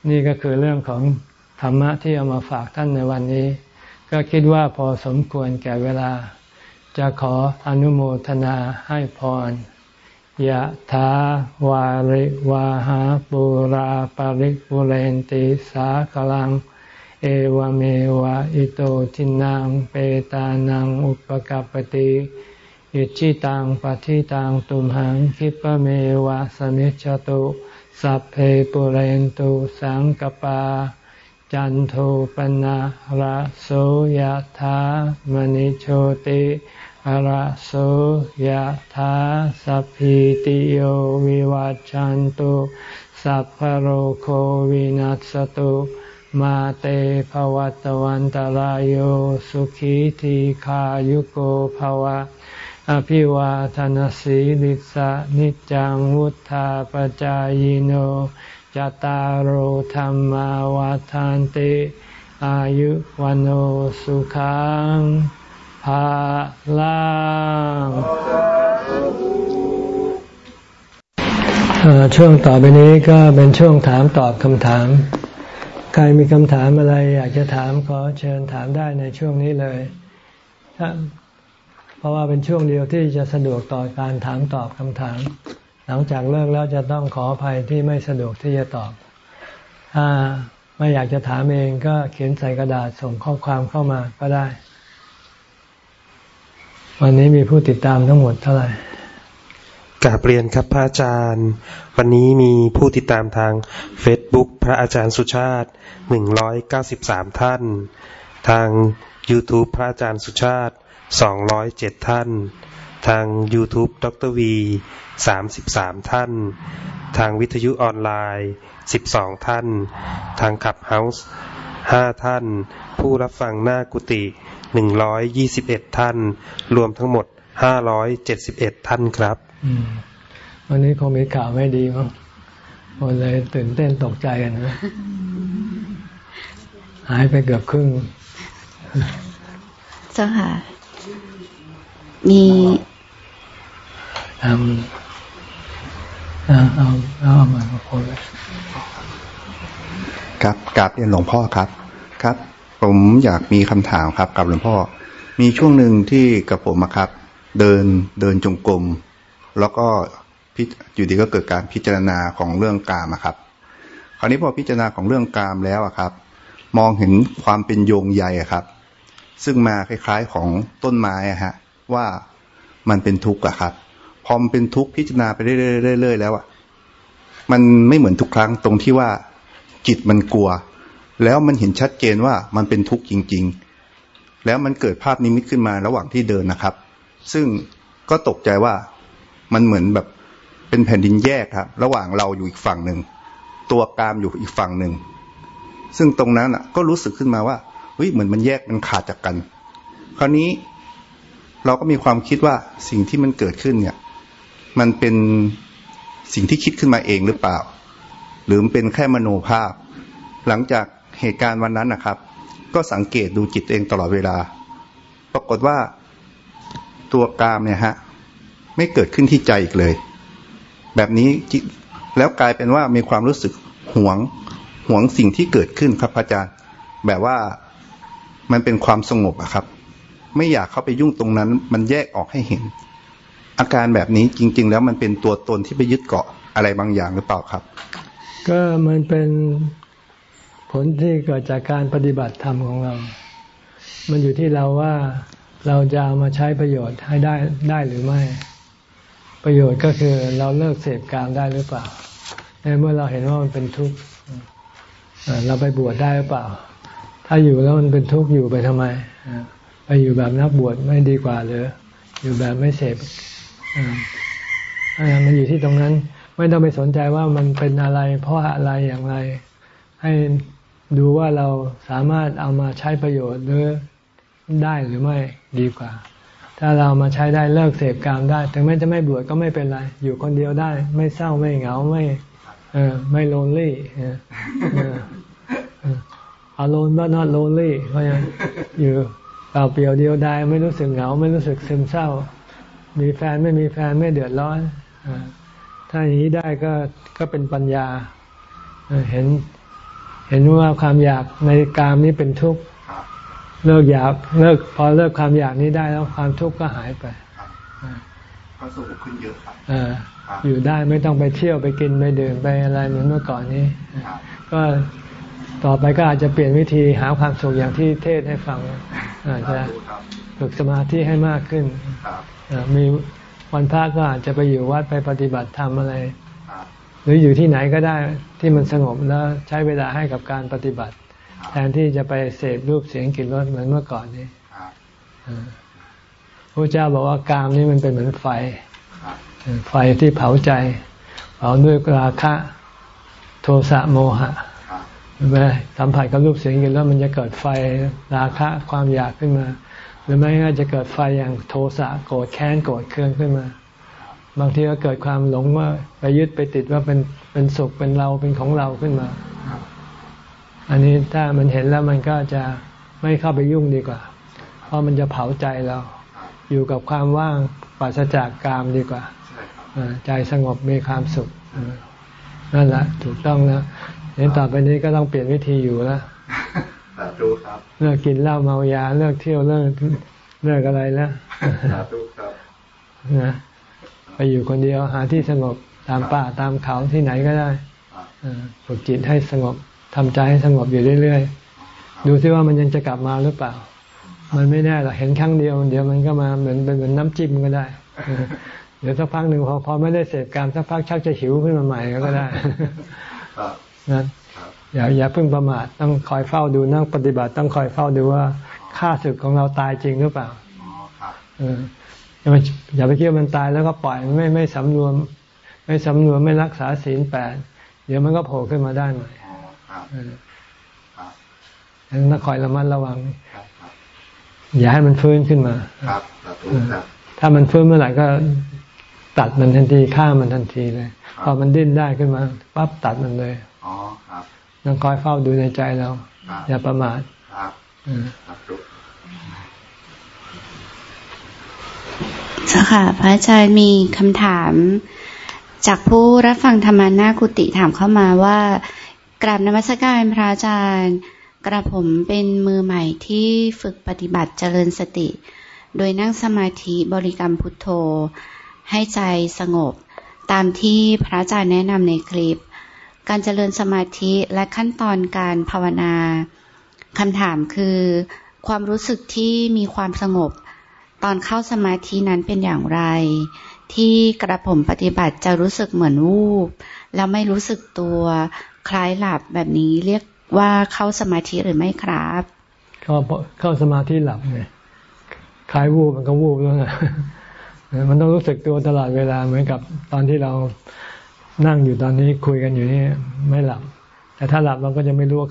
นี่ก็คือเรื่องของธรรมะที่เอามาฝากท่านในวันนี้ ก็คิดว่าพอสมควรแก่เวลา จะขออนุโมทนาให้พร ยะถาวาริวาหาปุราปาริปุเรนติสากลัง เอวเมวะอิโตทินังเปตานังอุปกัปติอิชิตังปฏิตังตุมหังคิปเมวะสมิจฉตุสัพเพปุเรนตุสังกปา จันโทปนะระโสยะถามณิโชติ ระโสยธาสัพพิติโยวิวัจจันตุสัพพโรโควินัสตุมาเตภวัตวันตารโยสุขีทีขายุโกภวะ อภิวาทานสีลิสะนิจังวุธาปจายโนจตารโหธรรมาวาทานติ อายุวันโอสุขัง ลังช่วงต่อไปนี้ก็เป็นช่วงถามตอบคำถาม ใครมีคำถามอะไรอยากจะถามขอเชิญถามได้ในช่วงนี้เลยเพราะว่าเป็นช่วงเดียวที่จะสะดวกต่อการถามตอบคำถาม หลังจากเลิกแล้วจะต้องขออภัยที่ไม่สะดวกที่จะตอบ ถ้าไม่อยากจะถามเองก็เขียนใส่กระดาษส่งข้อความเข้ามาก็ได้ วันนี้มีผู้ติดตามทั้งหมดเท่าไหร่กราบเรียนครับพระอาจารย์ วันนี้มีผู้ติดตามทาง Facebook พระอาจารย์สุชาติหนึ่งร้อยเก้าสิบสามท่าน ทาง YouTube พระอาจารย์สุชาติสองร้อยเจ็ดท่าน ทาง YouTube ดร.วีสามสิบสามท่าน ทางวิทยุออนไลน์สิบสองท่าน ทาง Clubhouse ห้าท่าน ผู้รับฟังหน้ากุฏิ หนึ่งร้อยยี่สิบเอ็ดท่าน รวมทั้งหมดห้าร้อยเจ็ดสิบเอ็ดท่านครับวันนี้คงมีข่าวไม่ดีมั้งคนเลยตื่นเต้นตกใจกันนะหายไปเกือบครึ่ง เจ้าค่ะ มีทำเอาเอาเอามาพูดเลยครับกราบเรียนหลวงพ่อครับ ครับ ผมอยากมีคำถามครับ กับหลวงพ่อ มีช่วงหนึ่งที่กับผมครับ เดินเดินจงกรมแล้วก็อยู่ดีก็เกิดการพิจารณาของเรื่องกามครับ คราวนี้พอพิจารณาของเรื่องกามแล้วครับ มองเห็นความเป็นโยงใยครับ ซึ่งมาคล้ายๆของต้นไม้อะฮะ ว่ามันเป็นทุกข์อะครับ พอมันเป็นทุกข์พิจารณาไปเรื่อยๆแล้วอะมันไม่เหมือนทุกครั้งตรงที่ว่าจิตมันกลัว แล้วมันเห็นชัดเจนว่ามันเป็นทุกข์จริง ๆ แล้วมันเกิดภาพนิมิตขึ้นมาระหว่างที่เดินนะครับ ซึ่งก็ตกใจว่ามันเหมือนแบบเป็นแผ่นดินแยกครับ ระหว่างเราอยู่อีกฝั่งหนึ่ง ตัวกามอยู่อีกฝั่งหนึ่ง ซึ่งตรงนั้นอะก็รู้สึกขึ้นมาว่าเฮ้ยเหมือนมันแยกมันขาดจากกัน คราวนี้เราก็มีความคิดว่าสิ่งที่มันเกิดขึ้นเนี่ย มันเป็นสิ่งที่คิดขึ้นมาเองหรือเปล่า หรือมันเป็นแค่มโนภาพ หลังจาก เหตุการณ์วันนั้นนะครับ ก็สังเกตดูจิตเองตลอดเวลา ปรากฏว่าตัวกามเนี่ยฮะไม่เกิดขึ้นที่ใจอีกเลย แบบนี้แล้วกลายเป็นว่ามีความรู้สึกหวงหวงสิ่งที่เกิดขึ้นครับอาจารย์ แบบว่ามันเป็นความสงบอะครับ ไม่อยากเข้าไปยุ่งตรงนั้น มันแยกออกให้เห็น อาการแบบนี้จริง ๆ แล้วมันเป็นตัวตนที่ไปยึดเกาะอะไรบางอย่างหรือเปล่าครับ ก็มันเป็น ผลที่เกิดจากการปฏิบัติธรรมของเรา มันอยู่ที่เราว่าเราจะเอามาใช้ประโยชน์ให้ได้ได้หรือไม่ ประโยชน์ก็คือเราเลิกเสพการได้หรือเปล่า ในเมื่อเราเห็นว่ามันเป็นทุกข์เราไปบวชได้หรือเปล่า ถ้าอยู่แล้วมันเป็นทุกข์อยู่ไปทำไม ไปอยู่แบบนักบวชไม่ดีกว่าหรืออยู่แบบไม่เสพมันอยู่ที่ตรงนั้น ไม่ต้องไปสนใจว่ามันเป็นอะไร เพราะอะไรอย่างไร ให้ ดูว่าเราสามารถเอามาใช้ประโยชน์หรือได้หรือไม่ดีกว่า ถ้าเรามาใช้ได้เลิกเสพกามได้ ถึงแม้จะไม่บวชก็ไม่เป็นไร อยู่คนเดียวได้ ไม่เศร้าไม่เหงาไม่เออไม่โลนลี่อารมณ์ว่า not lonely เพราะยังอยู่เปล่าเปลี่ยวเดียวดายไม่รู้สึกเหงา ไม่รู้สึกซึมเศร้า มีแฟนไม่มีแฟนไม่เดือดร้อนถ้าอย่างนี้ได้ก็ก็เป็นปัญญาเห็น เห็นว่าความอยากในกามนี้เป็นทุกข์เลิกอยากเลิกพอเลิกความอยากนี้ได้แล้วความทุกข์ก็หายไปก็สงบขึ้นเยอะครับอยู่ได้ไม่ต้องไปเที่ยวไปกินไปดื่มไปอะไรเหมือนเมื่อก่อนนี้ ก็ต่อไปก็อาจจะเปลี่ยนวิธีหาความสุขอย่างที่เทศให้ฟังอาจจะฝึกสมาธิให้มากขึ้นมีวันพระก็อาจจะไปอยู่วัดไปปฏิบัติธรรมอะไร หรืออยู่ที่ไหนก็ได้ ที่มันสงบแล้วใช้เวลาให้กับการปฏิบัติ แทนที่จะไปเสพรูปเสียงกลิ่นรสเหมือนเมื่อก่อนนี้พระเจ้าบอกว่ากามนี่มันเป็นเหมือนไฟ ไฟที่เผาใจ เผาด้วยราคะ โทสะโมหะเมื่อสัมผัสกับรูปเสียงกลิ่นรสมันจะเกิดไฟราคะความอยากขึ้นมา หรือไม่ก็จะเกิดไฟอย่างโทสะโกรธแค้นโกรธเคืองขึ้นมา บางทีก็เกิดความหลงว่าไปยึดไปติดว่าเป็น เป็นสุขเป็นเราเป็นของเราขึ้นมา อันนี้ถ้ามันเห็นแล้วมันก็จะไม่เข้าไปยุ่งดีกว่า เพราะมันจะเผาใจเรา อยู่กับความว่างปราศจากกามดีกว่าใจสงบมีความสุขนั่นแหละถูกต้องแล้วเห็นต่อไปนี้ก็ต้องเปลี่ยนวิธีอยู่แล้วสาธุครับ เลิกกินเหล้าเมายาเลิกเที่ยวเลิกเลิกอะไรแล้วสาธุครับนะไปอยู่คนเดียวหาที่สงบ ตามป่าตามเขาที่ไหนก็ได้ฝึกจิตให้สงบทำใจให้สงบอยู่เรื่อยๆ ดูซิว่ามันยังจะกลับมาหรือเปล่า มันไม่แน่หรอกเห็นครั้งเดียว เดี๋ยวมันก็มาเหมือนเป็นเหมือนน้ำจิ้มก็ได้ เดี๋ยวสักพักหนึ่งพอพอไม่ได้เสพการสักพักชักจะหิวขึ้นมาใหม่ก็ได้นะอย่าอย่าเพิ่งประมาทต้องคอยเฝ้าดูนั่งปฏิบัติต้องคอยเฝ้าดูว่าค่าศึกของเราตายจริงหรือเปล่าอย่าไปคิดว่ามันตายแล้วก็ปล่อยไม่ไม่สำรวม ไม่สำรวมไม่รักษาศีลแปดเดี๋ยวมันก็โผล่ขึ้นมาได้ใหม่ดังนั้นคอยระมัดระวัง อย่าให้มันฟื้นขึ้นมาถ้ามันฟื้นเมื่อไหร่ก็ตัดมันทันทีฆ่ามันทันทีเลยพอมันดิ้นได้ขึ้นมาปั๊บตัดมันเลยอ๋อครับต้องคอยเฝ้าดูในใจเรา อย่าประมาทครับเจ้าค่ะพระอาจารย์มีคำถาม จากผู้รับฟังธรรมานากุติถามเข้ามาว่ากราบนมัสการพระอาจารย์ กระผมเป็นมือใหม่ที่ฝึกปฏิบัติเจริญสติ โดยนั่งสมาธิบริกรรมพุทโธ ให้ใจสงบ ตามที่พระอาจารย์แนะนำในคลิป การเจริญสมาธิและขั้นตอนการภาวนาคำถามคือ ความรู้สึกที่มีความสงบ ตอนเข้าสมาธินั้นเป็นอย่างไร ที่กระผมปฏิบัติจะรู้สึกเหมือนวูบแล้วไม่รู้สึกตัวคล้ายหลับแบบนี้เรียกว่าเข้าสมาธิหรือไม่ครับก็เข้าสมาธิหลับไงคล้ายวูบมันก็วูบแล้วนะมันต้องรู้สึกตัวตลอดเวลาเหมือนกับตอนที่เรานั่งอยู่ตอนนี้คุยกันอยู่นี่ไม่หลับ แต่ถ้าหลับเราก็จะไม่รู้ว่า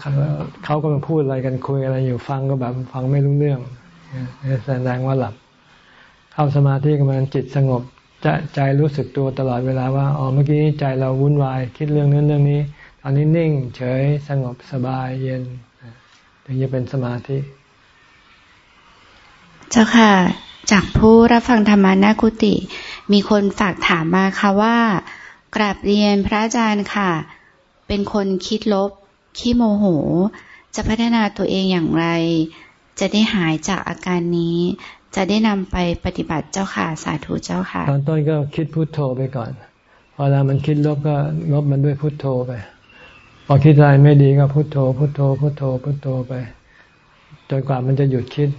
เขาก็มาพูดอะไรกันคุยอะไรอยู่ฟังก็แบบฟังไม่รู้เรื่องแสดงว่าหลับ เข้าสมาธิก็มันจิตสงบ ใจรู้สึกตัวตลอดเวลาว่าอ๋อเมื่อกี้ใจเราวุ่นวายคิดเรื่องนั้นเรื่องนี้ตอนนี้นิ่ง เฉยสงบสบายเย็นถึงจะเป็นสมาธิ เจ้าค่ะ จากผู้รับฟังธรรมานากุติ มีคนฝากถามมาค่ะว่ากราบเรียนพระอาจารย์ค่ะ เป็นคนคิดลบขี้โมโห จะพัฒนาตัวเองอย่างไร จะได้หายจากอาการนี้ จะได้นำไปปฏิบัติเจ้าค่ะสาธุเจ้าค่ะ ตอนต้นก็คิดพุทโธไปก่อนพอเวลามันคิดลบก็ลบมันด้วยพุทโธไป พอคิดอะไรไม่ดีก็พุทโธ พุทโธ พุทโธ พุทโธไป จนกว่ามันจะหยุดคิด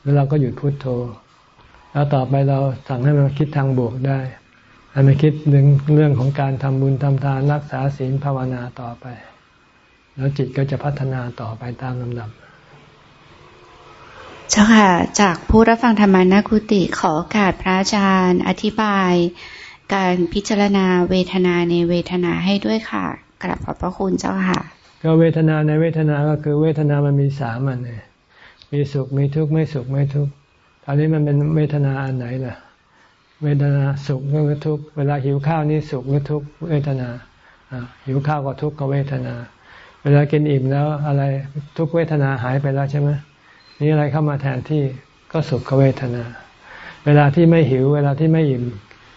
แล้วเราก็หยุดพุทโธ แล้วต่อไปเราสั่งให้มันคิดทางบวกได้ให้มันคิดเรื่องเรื่องของการทำบุญทำทานรักษาศีลภาวนาต่อไป แล้วจิตก็จะพัฒนาต่อไปตามลำดับ เจ้าค่ะ จากผู้รับฟังธรรมานาคุติขอโอกาสพระอาจารย์ อธิบาย การพิจารณาเวทนาในเวทนาให้ด้วยค่ะกราบขอบพระคุณเจ้าค่ะ ก็เวทนาในเวทนาก็คือเวทนามันมีสามอันเลยมีสุขมีทุกข์ไม่สุขไม่ทุกข์ตอนนี้มันเป็นเวทนาอันไหนล่ะ เวทนาสุขหรือทุกข์เวลาหิวข้าวนี่สุขหรือทุกข์เวทนาหิวข้าวก็ทุกข์ก็เวทนา เวลากินอิ่มแล้วอะไรทุกเวทนาหายไปแล้วใช่ไหม นี่อะไรเข้ามาแทนที่ก็สุขเวทนา เวลาที่ไม่หิว เวลาที่ไม่อิ่ม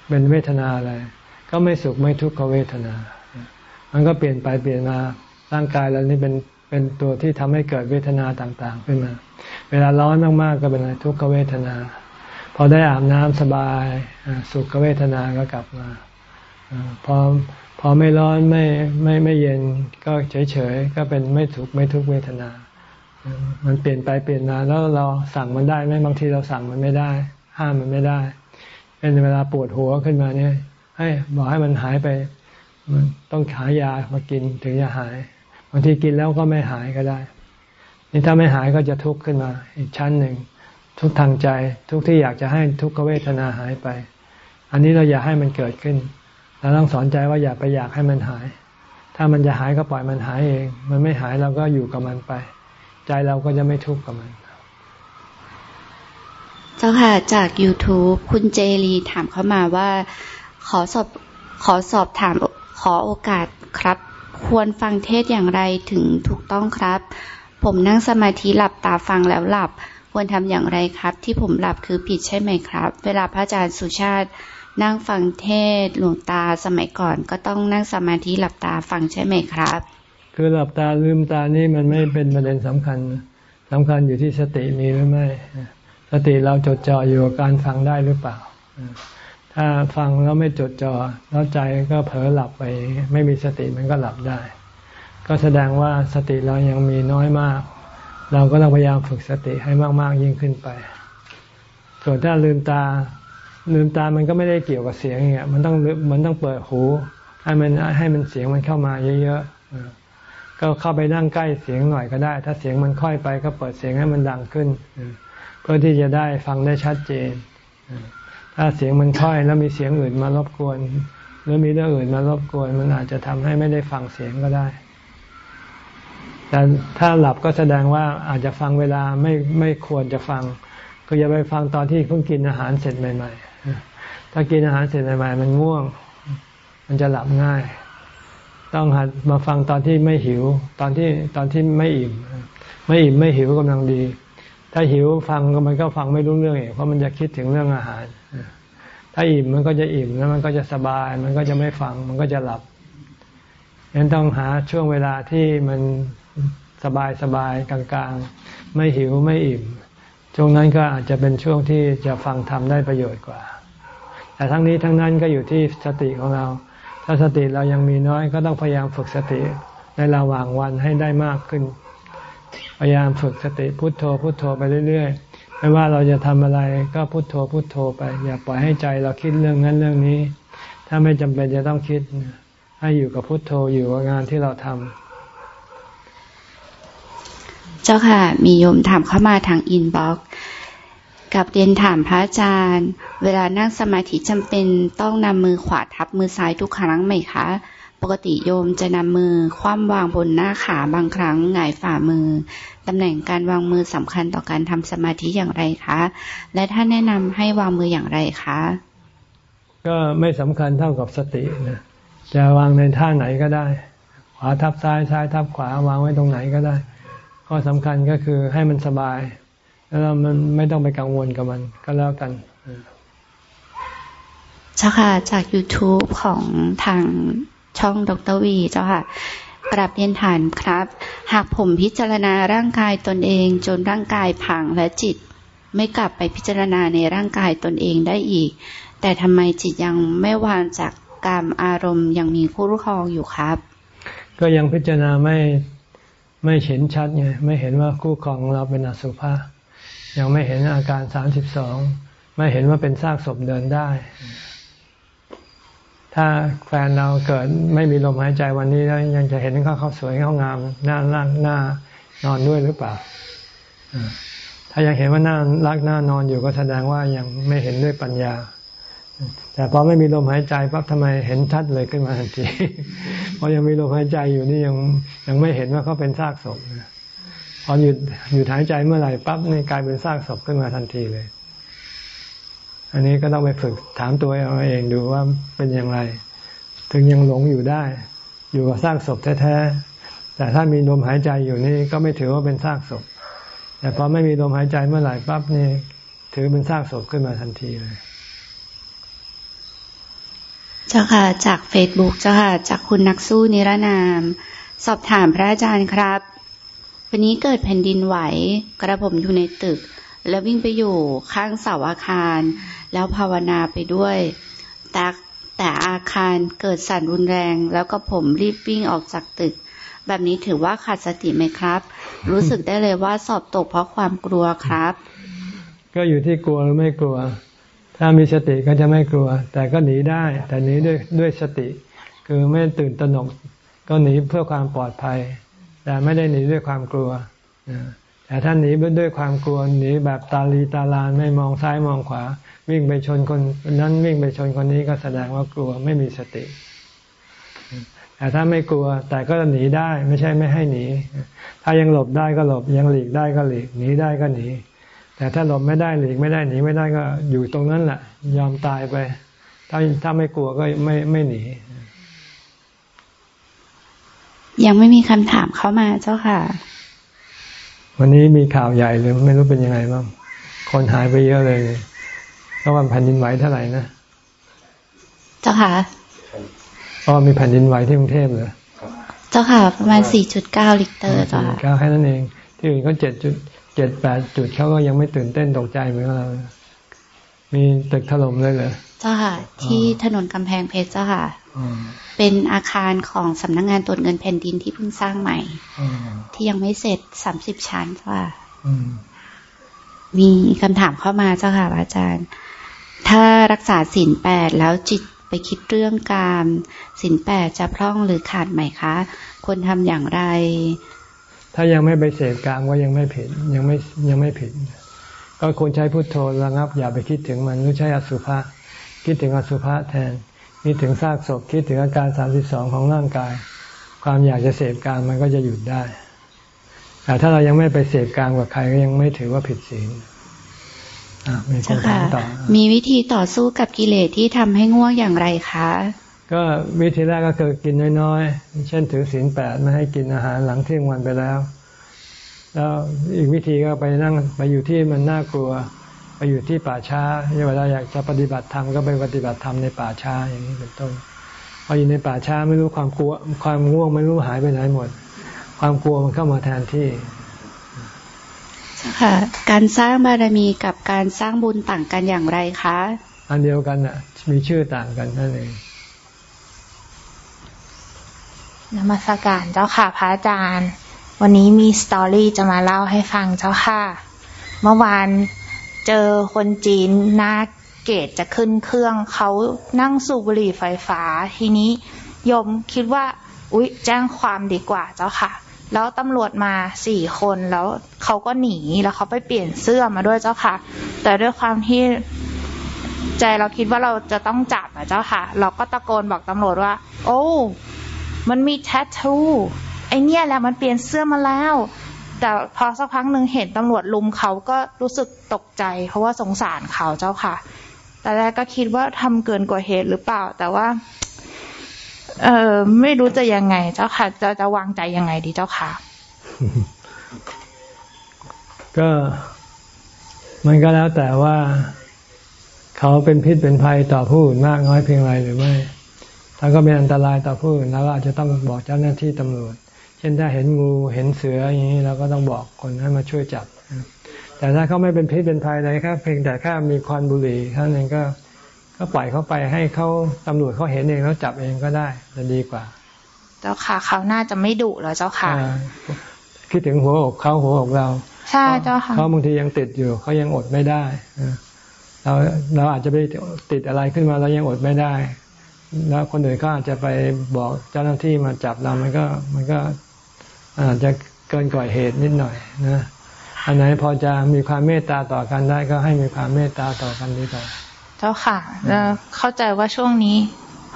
เป็นเวทนาอะไร ก็ไม่สุขไม่ทุกขเวทนา มันก็เปลี่ยนไปเปลี่ยนมาร่างกายเรานี่เป็นเป็นตัวที่ทำให้เกิดเวทนาต่างๆขึ้นมา เวลาร้อนมากๆก็เป็นอะไรทุกขเวทนา พอได้อาบน้ำสบายสุขเวทนาก็กลับมาพอพอไม่ร้อนไม่ไม่ไม่เย็นก็เฉยๆก็เป็นไม่ทุกไม่ทุกเวทนา มันเปลี่ยนไปเปลี่ยนมาแล้วเราสั่งมันได้ไหมบางทีเราสั่งมันไม่ได้ ห้ามมันไม่ได้เป็นเวลาปวดหัวขึ้นมาเนี่ย ให้บอกให้มันหายไป มันต้องขายยามากินถึงจะหายบางทีกินแล้วก็ไม่หายก็ได้ นี่ถ้าไม่หายก็จะทุกข์ขึ้นมา อีกชั้นหนึ่งทุกทางใจทุกที่อยากจะให้ทุกขเวทนาหายไป อันนี้เราอย่าให้มันเกิดขึ้นเราต้องสอนใจว่าอย่าไปอยากให้มันหาย ถ้ามันจะหายก็ปล่อยมันหายเอง มันไม่หายเราก็อยู่กับมันไป ใจเราก็จะไม่ทุกข์กับมัน เจ้าค่ะจาก YouTube คุณเจรีถามเข้ามาว่า ขอสอบขอสอบถามขอโอกาสครับ ควรฟังเทศอย่างไรถึงถูกต้องครับ ผมนั่งสมาธิหลับตาฟังแล้วหลับ ควรทำอย่างไรครับ ที่ผมหลับคือผิดใช่ไหมครับ เวลาพระอาจารย์สุชาตินั่งฟังเทศหลวงตาสมัยก่อนก็ต้องนั่งสมาธิหลับตาฟังใช่ไหมครับ คือหลับตาลืมตานี่มันไม่เป็นประเด็นสำคัญสำคัญอยู่ที่สติมีหรือไม่ สติเราจดจ่ออยู่กับการฟังได้หรือเปล่า ถ้าฟังแล้วไม่จดจอ่อแล้วใจก็เผลอหลับไป ไม่มีสติมันก็หลับได้ ก็แสดงว่าสติเรายังมีน้อยมาก เราก็ต้องพยายามฝึกสติให้มาก ๆ ยิ่งขึ้นไป ส่วนถ้าลืมตาลืมตามันก็ไม่ได้เกี่ยวกับเสียงอย่างเงี้ยมันต้องมันต้องเปิดหูให้มันให้มันเสียงมันเข้ามาเยอะๆ ก็เข้าไปนั่งใกล้เสียงหน่อยก็ได้ ถ้าเสียงมันค่อยไปก็เปิดเสียงให้มันดังขึ้น เพื่อที่จะได้ฟังได้ชัดเจน ถ้าเสียงมันค่อยแล้วมีเสียงอื่นมารบกวน หรือมีเรื่องอื่นมารบกวน มันอาจจะทำให้ไม่ได้ฟังเสียงก็ได้ แต่ถ้าหลับก็แสดงว่าอาจจะฟังเวลาไม่ไม่ควรจะฟัง ก็อย่าไปฟังตอนที่เพิ่งกินอาหารเสร็จใหม่ ๆ ถ้ากินอาหารเสร็จใหม่ ๆ มันง่วง มันจะหลับง่าย ต้องหัดมาฟังตอนที่ไม่หิว ตอนที่ตอนที่ไม่อิ่ม ไม่อิ่มไม่หิวกำลังดี ถ้าหิวฟังก็มันก็ฟังไม่รู้เรื่องเองเพราะมันจะคิดถึงเรื่องอาหาร ถ้าอิ่มมันก็จะอิ่มแล้วมันก็จะสบาย มันก็จะไม่ฟัง มันก็จะหลับฉะนั้นต้องหาช่วงเวลาที่มันสบายสบายกลางๆ ไม่หิวไม่อิ่ม ช่วงนั้นก็อาจจะเป็นช่วงที่จะฟังทำได้ประโยชน์กว่า แต่ทั้งนี้ทั้งนั้นก็อยู่ที่สติของเรา ถ้าสติเรายังมีน้อยก็ต้องพยายามฝึกสติในระหว่างวันให้ได้มากขึ้น พยายามฝึกสติพุทโธพุทโธไปเรื่อยๆ ไม่ว่าเราจะทำอะไรก็พุทโธพุทโธไป อย่าปล่อยให้ใจเราคิดเรื่องนั้นเรื่องนี้ ถ้าไม่จำเป็นจะต้องคิด ให้อยู่กับพุทโธอยู่กับงานที่เราทำ เจ้าค่ะ มีโยมถามเข้ามาทางอินบ็อก กับเรียนถามพระอาจารย์ เวลานั่งสมาธิจำเป็นต้องนำมือขวาทับมือซ้ายทุกครั้งไหมคะ ปกติโยมจะนำมือคว่ำวางบนหน้าขาบางครั้งหงายฝ่ามือตำแหน่งการวางมือสำคัญต่อการทำสมาธิอย่างไรคะ และท่านแนะนำให้วางมืออย่างไรคะ ก็ไม่สำคัญเท่ากับสตินะจะวางในท่าไหนก็ได้ ขวาทับซ้ายซ้ายทับขวาวางไว้ตรงไหนก็ได้ข้อสำคัญก็คือให้มันสบาย แล้วเรามันไม่ต้องไปกังวลกับมัน ก็แล้วกันเจ้าค่ะ จาก YouTube ของทางช่องดรวีเจ้าค่ะกราบเรียนฐานครับ หากผมพิจารณาร่างกายตนเอง จนร่างกายพังและจิต ไม่กลับไปพิจารณาในร่างกายตนเองได้อีก แต่ทำไมจิตยังไม่วางจากกามอารมณ์ยังมีคู่ครองอยู่ครับ ก็ยังพิจารณาไม่ไม่เห็นชัดไงไม่เห็นว่าคู่ครองเราเป็นอสุภะ ยังไม่เห็นอาการสามสิบสองไม่เห็นว่าเป็นซากศพเดินได้ ถ้าแฟนเราเกิดไม่มีลมหายใจวันนี้แล้วยังจะเห็นเขาเขาสวยเขางามหน้าร่างหน้านอนด้วยหรือเปล่าถ้ายังเห็นว่าหน้ารักหน้านอนอยู่ก็แสดงว่ายังไม่เห็นด้วยปัญญา แต่พอไม่มีลมหายใจปั๊บทำไมเห็นชัดเลยขึ้นมาทันทีพอยังมีลมหายใจอยู่นี่ยังยังไม่เห็นว่าเขาเป็นซากศพนะ พอหยุดหยุดหายใจเมื่อไหร่ปั๊บนี่กลายเป็นซากศพขึ้นมาทันทีเลย อันนี้ก็ต้องไปฝึกถามตัวเราเองดูว่าเป็นอย่างไร ถึงยังหลงอยู่ได้ อยู่กับซากศพแท้ๆแต่ถ้ามีลมหายใจอยู่นี่ก็ไม่ถือว่าเป็นซากศพ แต่พอไม่มีลมหายใจเมื่อไหร่ปั๊บนี่ถือเป็นซากศพขึ้นมาทันทีเลยเจ้าค่ะ จากเฟซบุ๊กเจ้าค่ะ จากคุณนักสู้นิรนาม สอบถามพระอาจารย์ครับ วันนี้เกิดแผ่นดินไหว กระผมอยู่ในตึก แล้ววิ่งไปอยู่ข้างเสาอาคาร แล้วภาวนาไปด้วยแต่แต่อาคารเกิดสั่นรุนแรง แล้วก็ผมรีบวิ่งออกจากตึก แบบนี้ถือว่าขาดสติไหมครับ รู้สึกได้เลยว่าสอบตกเพราะความกลัวครับ ก็อยู่ที่กลัวหรือไม่กลัว ถ้ามีสติก็จะไม่กลัว แต่ก็หนีได้ แต่หนีด้วยด้วยสติ คือไม่ตื่นตระหนก ก็หนีเพื่อความปลอดภัย แต่ไม่ได้หนีด้วยความกลัวแต่ท่านหนีด้วยความกลัวหนีแบบตาลีตาลานไม่มองซ้ายมองขวา วิ่งไปชนคนนั้นวิ่งไปชนคนนี้ก็แสดงว่ากลัวไม่มีสติ แต่ถ้าไม่กลัว แต่ก็หนีได้ไม่ใช่ไม่ให้หนี ถ้ายังหลบได้ก็หลบยังหลีกได้ก็หลีกหนีได้ก็หนี แต่ถ้าหลบไม่ได้หลีกไม่ได้หนีไม่ได้ก็อยู่ตรงนั้นแหละยอมตายไป ถ้าถ้าไม่กลัวก็ไม่ไม่หนี ยังไม่มีคำถามเข้ามาเจ้าค่ะ วันนี้มีข่าวใหญ่เลยไม่รู้เป็นยังไงบ้าง คนหายไปเยอะเลยก็วันแผ่นดินไหวเท่าไหร่นะ เจ้าค่ะก็มีแผ่นดินไหวที่กรุงเทพเลยเจ้าค่ะ ประมาณสี่จุดเก้าลิตรเจ้าค่ะเก้าแค่นั้นเอง ที่อื่นเขาเจ็ดจุดเจ็ดแปดจุดเขาก็ยังไม่ตื่นเต้นตกใจเหมือนเรา มีตึกถล่มเลยเหรอ เจ้าค่ะ ที่ถนนกำแพงเพชรเจ้าค่ะเป็นอาคารของสำนักงงานตรวจเงินแผ่นดินที่เพิ่งสร้างใหม่ ที่ยังไม่เสร็จสามสิบชั้นเจ้าค่ะมีคำถามเข้ามาเจ้าค่ะอาจารย์ ถ้ารักษาศีลแปดแล้วจิตไปคิดเรื่องการศีลแปดจะพร่องหรือขาดไหมคะ ควรทำอย่างไร ถ้ายังไม่ไปเสพกามก็ยังไม่ผิดยังไม่ยังไม่ผิด ก็ควรใช้พุทโธระงับอย่าไปคิดถึงมันหรือใช้อสุภะ คิดถึงอสุภะแทน คิดถึงซากศพ คิดถึงอาการสามสิบสองของร่างกาย ความอยากจะเสพการมันก็จะหยุดได้ แต่ถ้าเรายังไม่ไปเสพการกับใครก็ยังไม่ถือว่าผิดศีลมีคนถามต่อมีวิธีต่อสู้กับกิเลสที่ทำให้ง่วงอย่างไรคะ ก็วิธีแรกก็คือกินน้อยๆ เช่นถือศีลแปดไม่ให้กินอาหารหลังเที่ยงวันไปแล้ว แล้วอีกวิธีก็ไปนั่งไปอยู่ที่มันน่ากลัว ไปอยู่ที่ป่าช้าเวลาอยากจะปฏิบัติธรรมก็ไปปฏิบัติธรรมในป่าช้าอย่างนี้เป็นต้นพออยู่ในป่าช้าไม่รู้ความกลัว ความง่วงไม่รู้หายไปไหนหมด ความกลัวมันเข้ามาแทนที่ค่ะการสร้างบารมีกับการสร้างบุญต่างกันอย่างไรคะ อันเดียวกันอะ มีชื่อต่างกันนั่นเองนมัสการเจ้าค่ะพระอาจารย์ วันนี้มีสตอรี่จะมาเล่าให้ฟังเจ้าค่ะ เมื่อวาน เจอคนจีนหน้าเกตจะขึ้นเครื่องเขานั่งสูบบุหรี่ไฟฟ้า ทีนี้ยมคิดว่า อุ๊ย แจ้งความดีกว่าเจ้าค่ะ แล้วตำรวจมาสี่คนแล้วเขาก็หนีแล้วเขาไปเปลี่ยนเสื้อมาด้วยเจ้าค่ะ แต่ด้วยความที่ใจเราคิดว่าเราจะต้องจับอะเจ้าค่ะ เราก็ตะโกนบอกตำรวจว่า โอ้ มันมีแทททูไอเนี้ยแหละมันเปลี่ยนเสื้อมาแล้ว แต่พอสักพักหนึ่งเห็นตำรวจลุมเขาก็รู้สึกตกใจ เพราะว่าสงสารเขาเจ้าค่ะ แต่แรกก็คิดว่าทำเกินกว่าเหตุหรือเปล่า แต่ว่า เออไม่รู้จะยังไง เจ้าค่ะ จะจะวางใจยังไงดีเจ้าค่ะ ก็ มันก็แล้วแต่ว่า เขาเป็นพิษเป็นภัยต่อผู้อื่นมากน้อยเพียงไรหรือไม่ ถ้าก็เป็นอันตรายต่อผู้อื่นแล้วอาจจะต้องบอกเจ้าหน้าที่ตำรวจ เช่นถ้าเห็นงูเห็นเสืออย่างนี้เราก็ต้องบอกคนให้มาช่วยจับ แต่ถ้าเขาไม่เป็นพิษเป็นภัยอะไรครับเพียงแต่แค่มีควันบุหรี่เท่านั้นก็ก็ปล่อยเขาไปให้เขาตำรวจเขาเห็นเองแล้วจับเองก็ได้จะดีกว่า เจ้าค่ะเขาน่าจะไม่ดุแล้วเจ้าค่ะคิดถึงหัวอกเขาหัวอกเราใช่เจ้าค่ะเขาบางทียังติดอยู่เขายังอดไม่ได้เราเราอาจจะไปติดอะไรขึ้นมาเรายังอดไม่ได้ แล้วคนอื่นก็อาจจะไปบอกเจ้าหน้าที่มาจับเรา มันก็มันก็ อาจจะเกินกว่าเหตุนิดหน่อยนะอันไหนพอจะมีความเมตตาต่อกันได้ก็ให้มีความเมตตาต่อกันดีกว่าเจ้าค่ะเข้าใจว่าช่วงนี้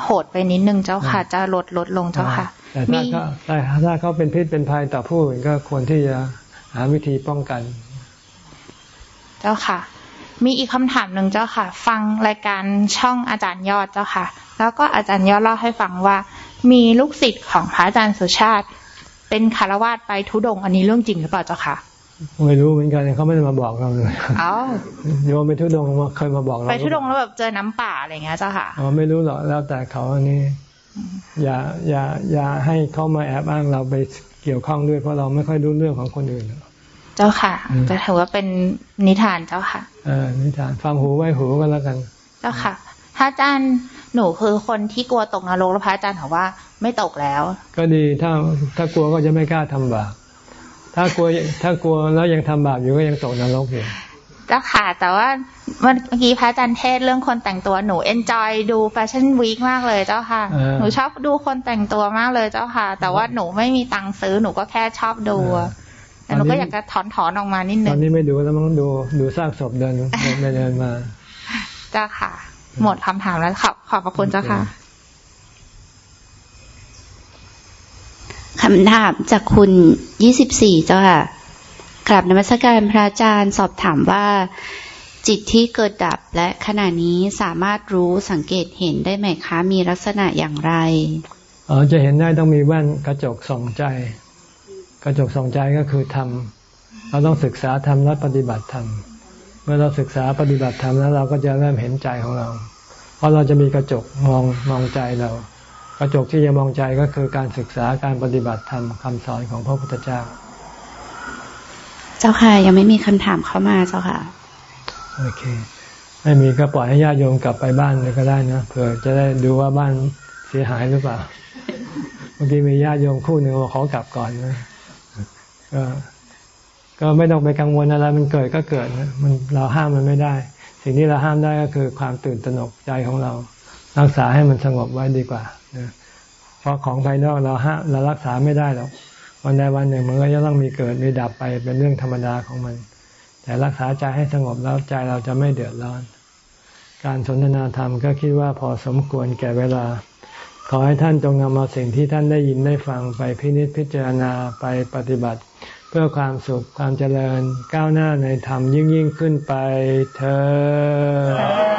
โหดไปนิดนึงเจ้าค่ะ จะลดลดลงเจ้าค่ะแต่ถ้าเขาแต่ถ้าเขาเป็นพิษเป็นภัยต่อผู้อื่นก็ควรที่จะหาวิธีป้องกัน เจ้าค่ะ มีอีกคำถามหนึ่งเจ้าค่ะ ฟังรายการช่องอาจารย์ยอดเจ้าค่ะ แล้วก็อาจารย์ยอดเล่าให้ฟังว่า มีลูกศิษย์ของพระอาจารย์สุชาติ เป็นคารวาสไปทุดง อันนี้เรื่องจริงหรือเปล่าเจ้าค่ะไม่รู้เหมือนกันเขาไม่ได้มาบอกเราเลยเอ้าโยมไปทุดงเคยมาบอกเราไปทุดงแล้วแบบเจอน้ำป่าอะไรเงี้ยเจ้าค่ะอ๋อไม่รู้หรอกแล้วแต่เขาอันนี้ อย่าอย่าอย่าให้เขามาแอบอ้างเราไปเกี่ยวข้องด้วยเพราะเราไม่ค่อยรู้เรื่องของคนอื่นเจ้าค่ะ จะถือว่าเป็นนิทานเจ้าค่ะเออนิทานฟังหูไว้หูก็แล้วกัน เจ้าค่ะพระอาจารย์หนูคือคนที่กลัวตกนรกแล้วพระอาจารย์บอกว่า ไม่ตกแล้ว ก็ดีถ้าถ้ากลัวก็จะไม่กล้าทำบาปถ้ากลัวถ้ากลัวแล้วยังทำบาปอยู่ก็ยังตกนรกอยู่เจ้าค่ะ แต่ว่าเมื่อกี้พระอาจารย์เทศเรื่องคนแต่งตัวหนูเอนจอยดูแฟชั่นวีคมากเลยเจ้าค่ะ หนูชอบดูคนแต่งตัวมากเลยเจ้าค่ะ แต่ว่าหนูไม่มีตังค์ซื้อหนูก็แค่ชอบดูแต่หนูก็อยากจะถอนถอนออกมานิดนึงตอนนี้ไม่ดูแล้วมั้งดูดูซากศพเดินเดินมาเจ้าค่ะ หมดคำถามแล้วขอบขอบพระคุณเจ้าค่ะ คำถามจากคุณยี่สิบสี่เจ้าค่ะกลับนมัสการพระอาจารย์สอบถามว่า จิตที่เกิดดับและขณะนี้สามารถรู้สังเกตเห็นได้ไหมคะ มีลักษณะอย่างไรอ๋อจะเห็นได้ต้องมีแว่นกระจกส่องใจ กระจกส่องใจก็คือธรรมเราต้องศึกษาธรรมและปฏิบัติธรรมเมื่อเราศึกษาปฏิบัติธรรมแล้วเราก็จะเริ่มเห็นใจของเรา เพราะเราจะมีกระจกมองมองใจเรา ระจกที่จะมองใจก็คือการศึกษาการปฏิบัติธรรมคำสอนของพระพุทธเจ้า เจ้าค่ะ ยังไม่มีคำถามเข้ามาเจ้าค่ะ โอเค ไม่มีก็ปล่อยให้ญาติโยมกลับไปบ้านเลยก็ได้นะเผื่อจะได้ดูว่าบ้านเสียหายหรือเปล่าบางทีมีญาติโยมคู่หนึ่งว่าขอกลับก่อนนะก็ก็ไม่ต้องไปกังวลอะไรมันเกิดก็เกิดนะมันเราห้ามมันไม่ได้ สิ่งที่เราห้ามได้ก็คือความตื่นตระหนกใจของเรา รักษาให้มันสงบไว้ดีกว่าเพราะของภายนอกเราห้ามเรารักษาไม่ได้หรอกวันใดวันหนึ่งมันก็จะต้องมีเกิดมีดับไปเป็นเรื่องธรรมดาของมัน แต่รักษาใจให้สงบแล้วใจเราจะไม่เดือดร้อน การสนทนาธรรมก็คิดว่าพอสมควรแก่เวลา ขอให้ท่านจงนำเอาสิ่งที่ท่านได้ยินได้ฟังไปพินิจพิจารณาไปปฏิบัติ เพื่อความสุขความเจริญก้าวหน้าในธรรมยิ่งยิ่งขึ้นไปเธอ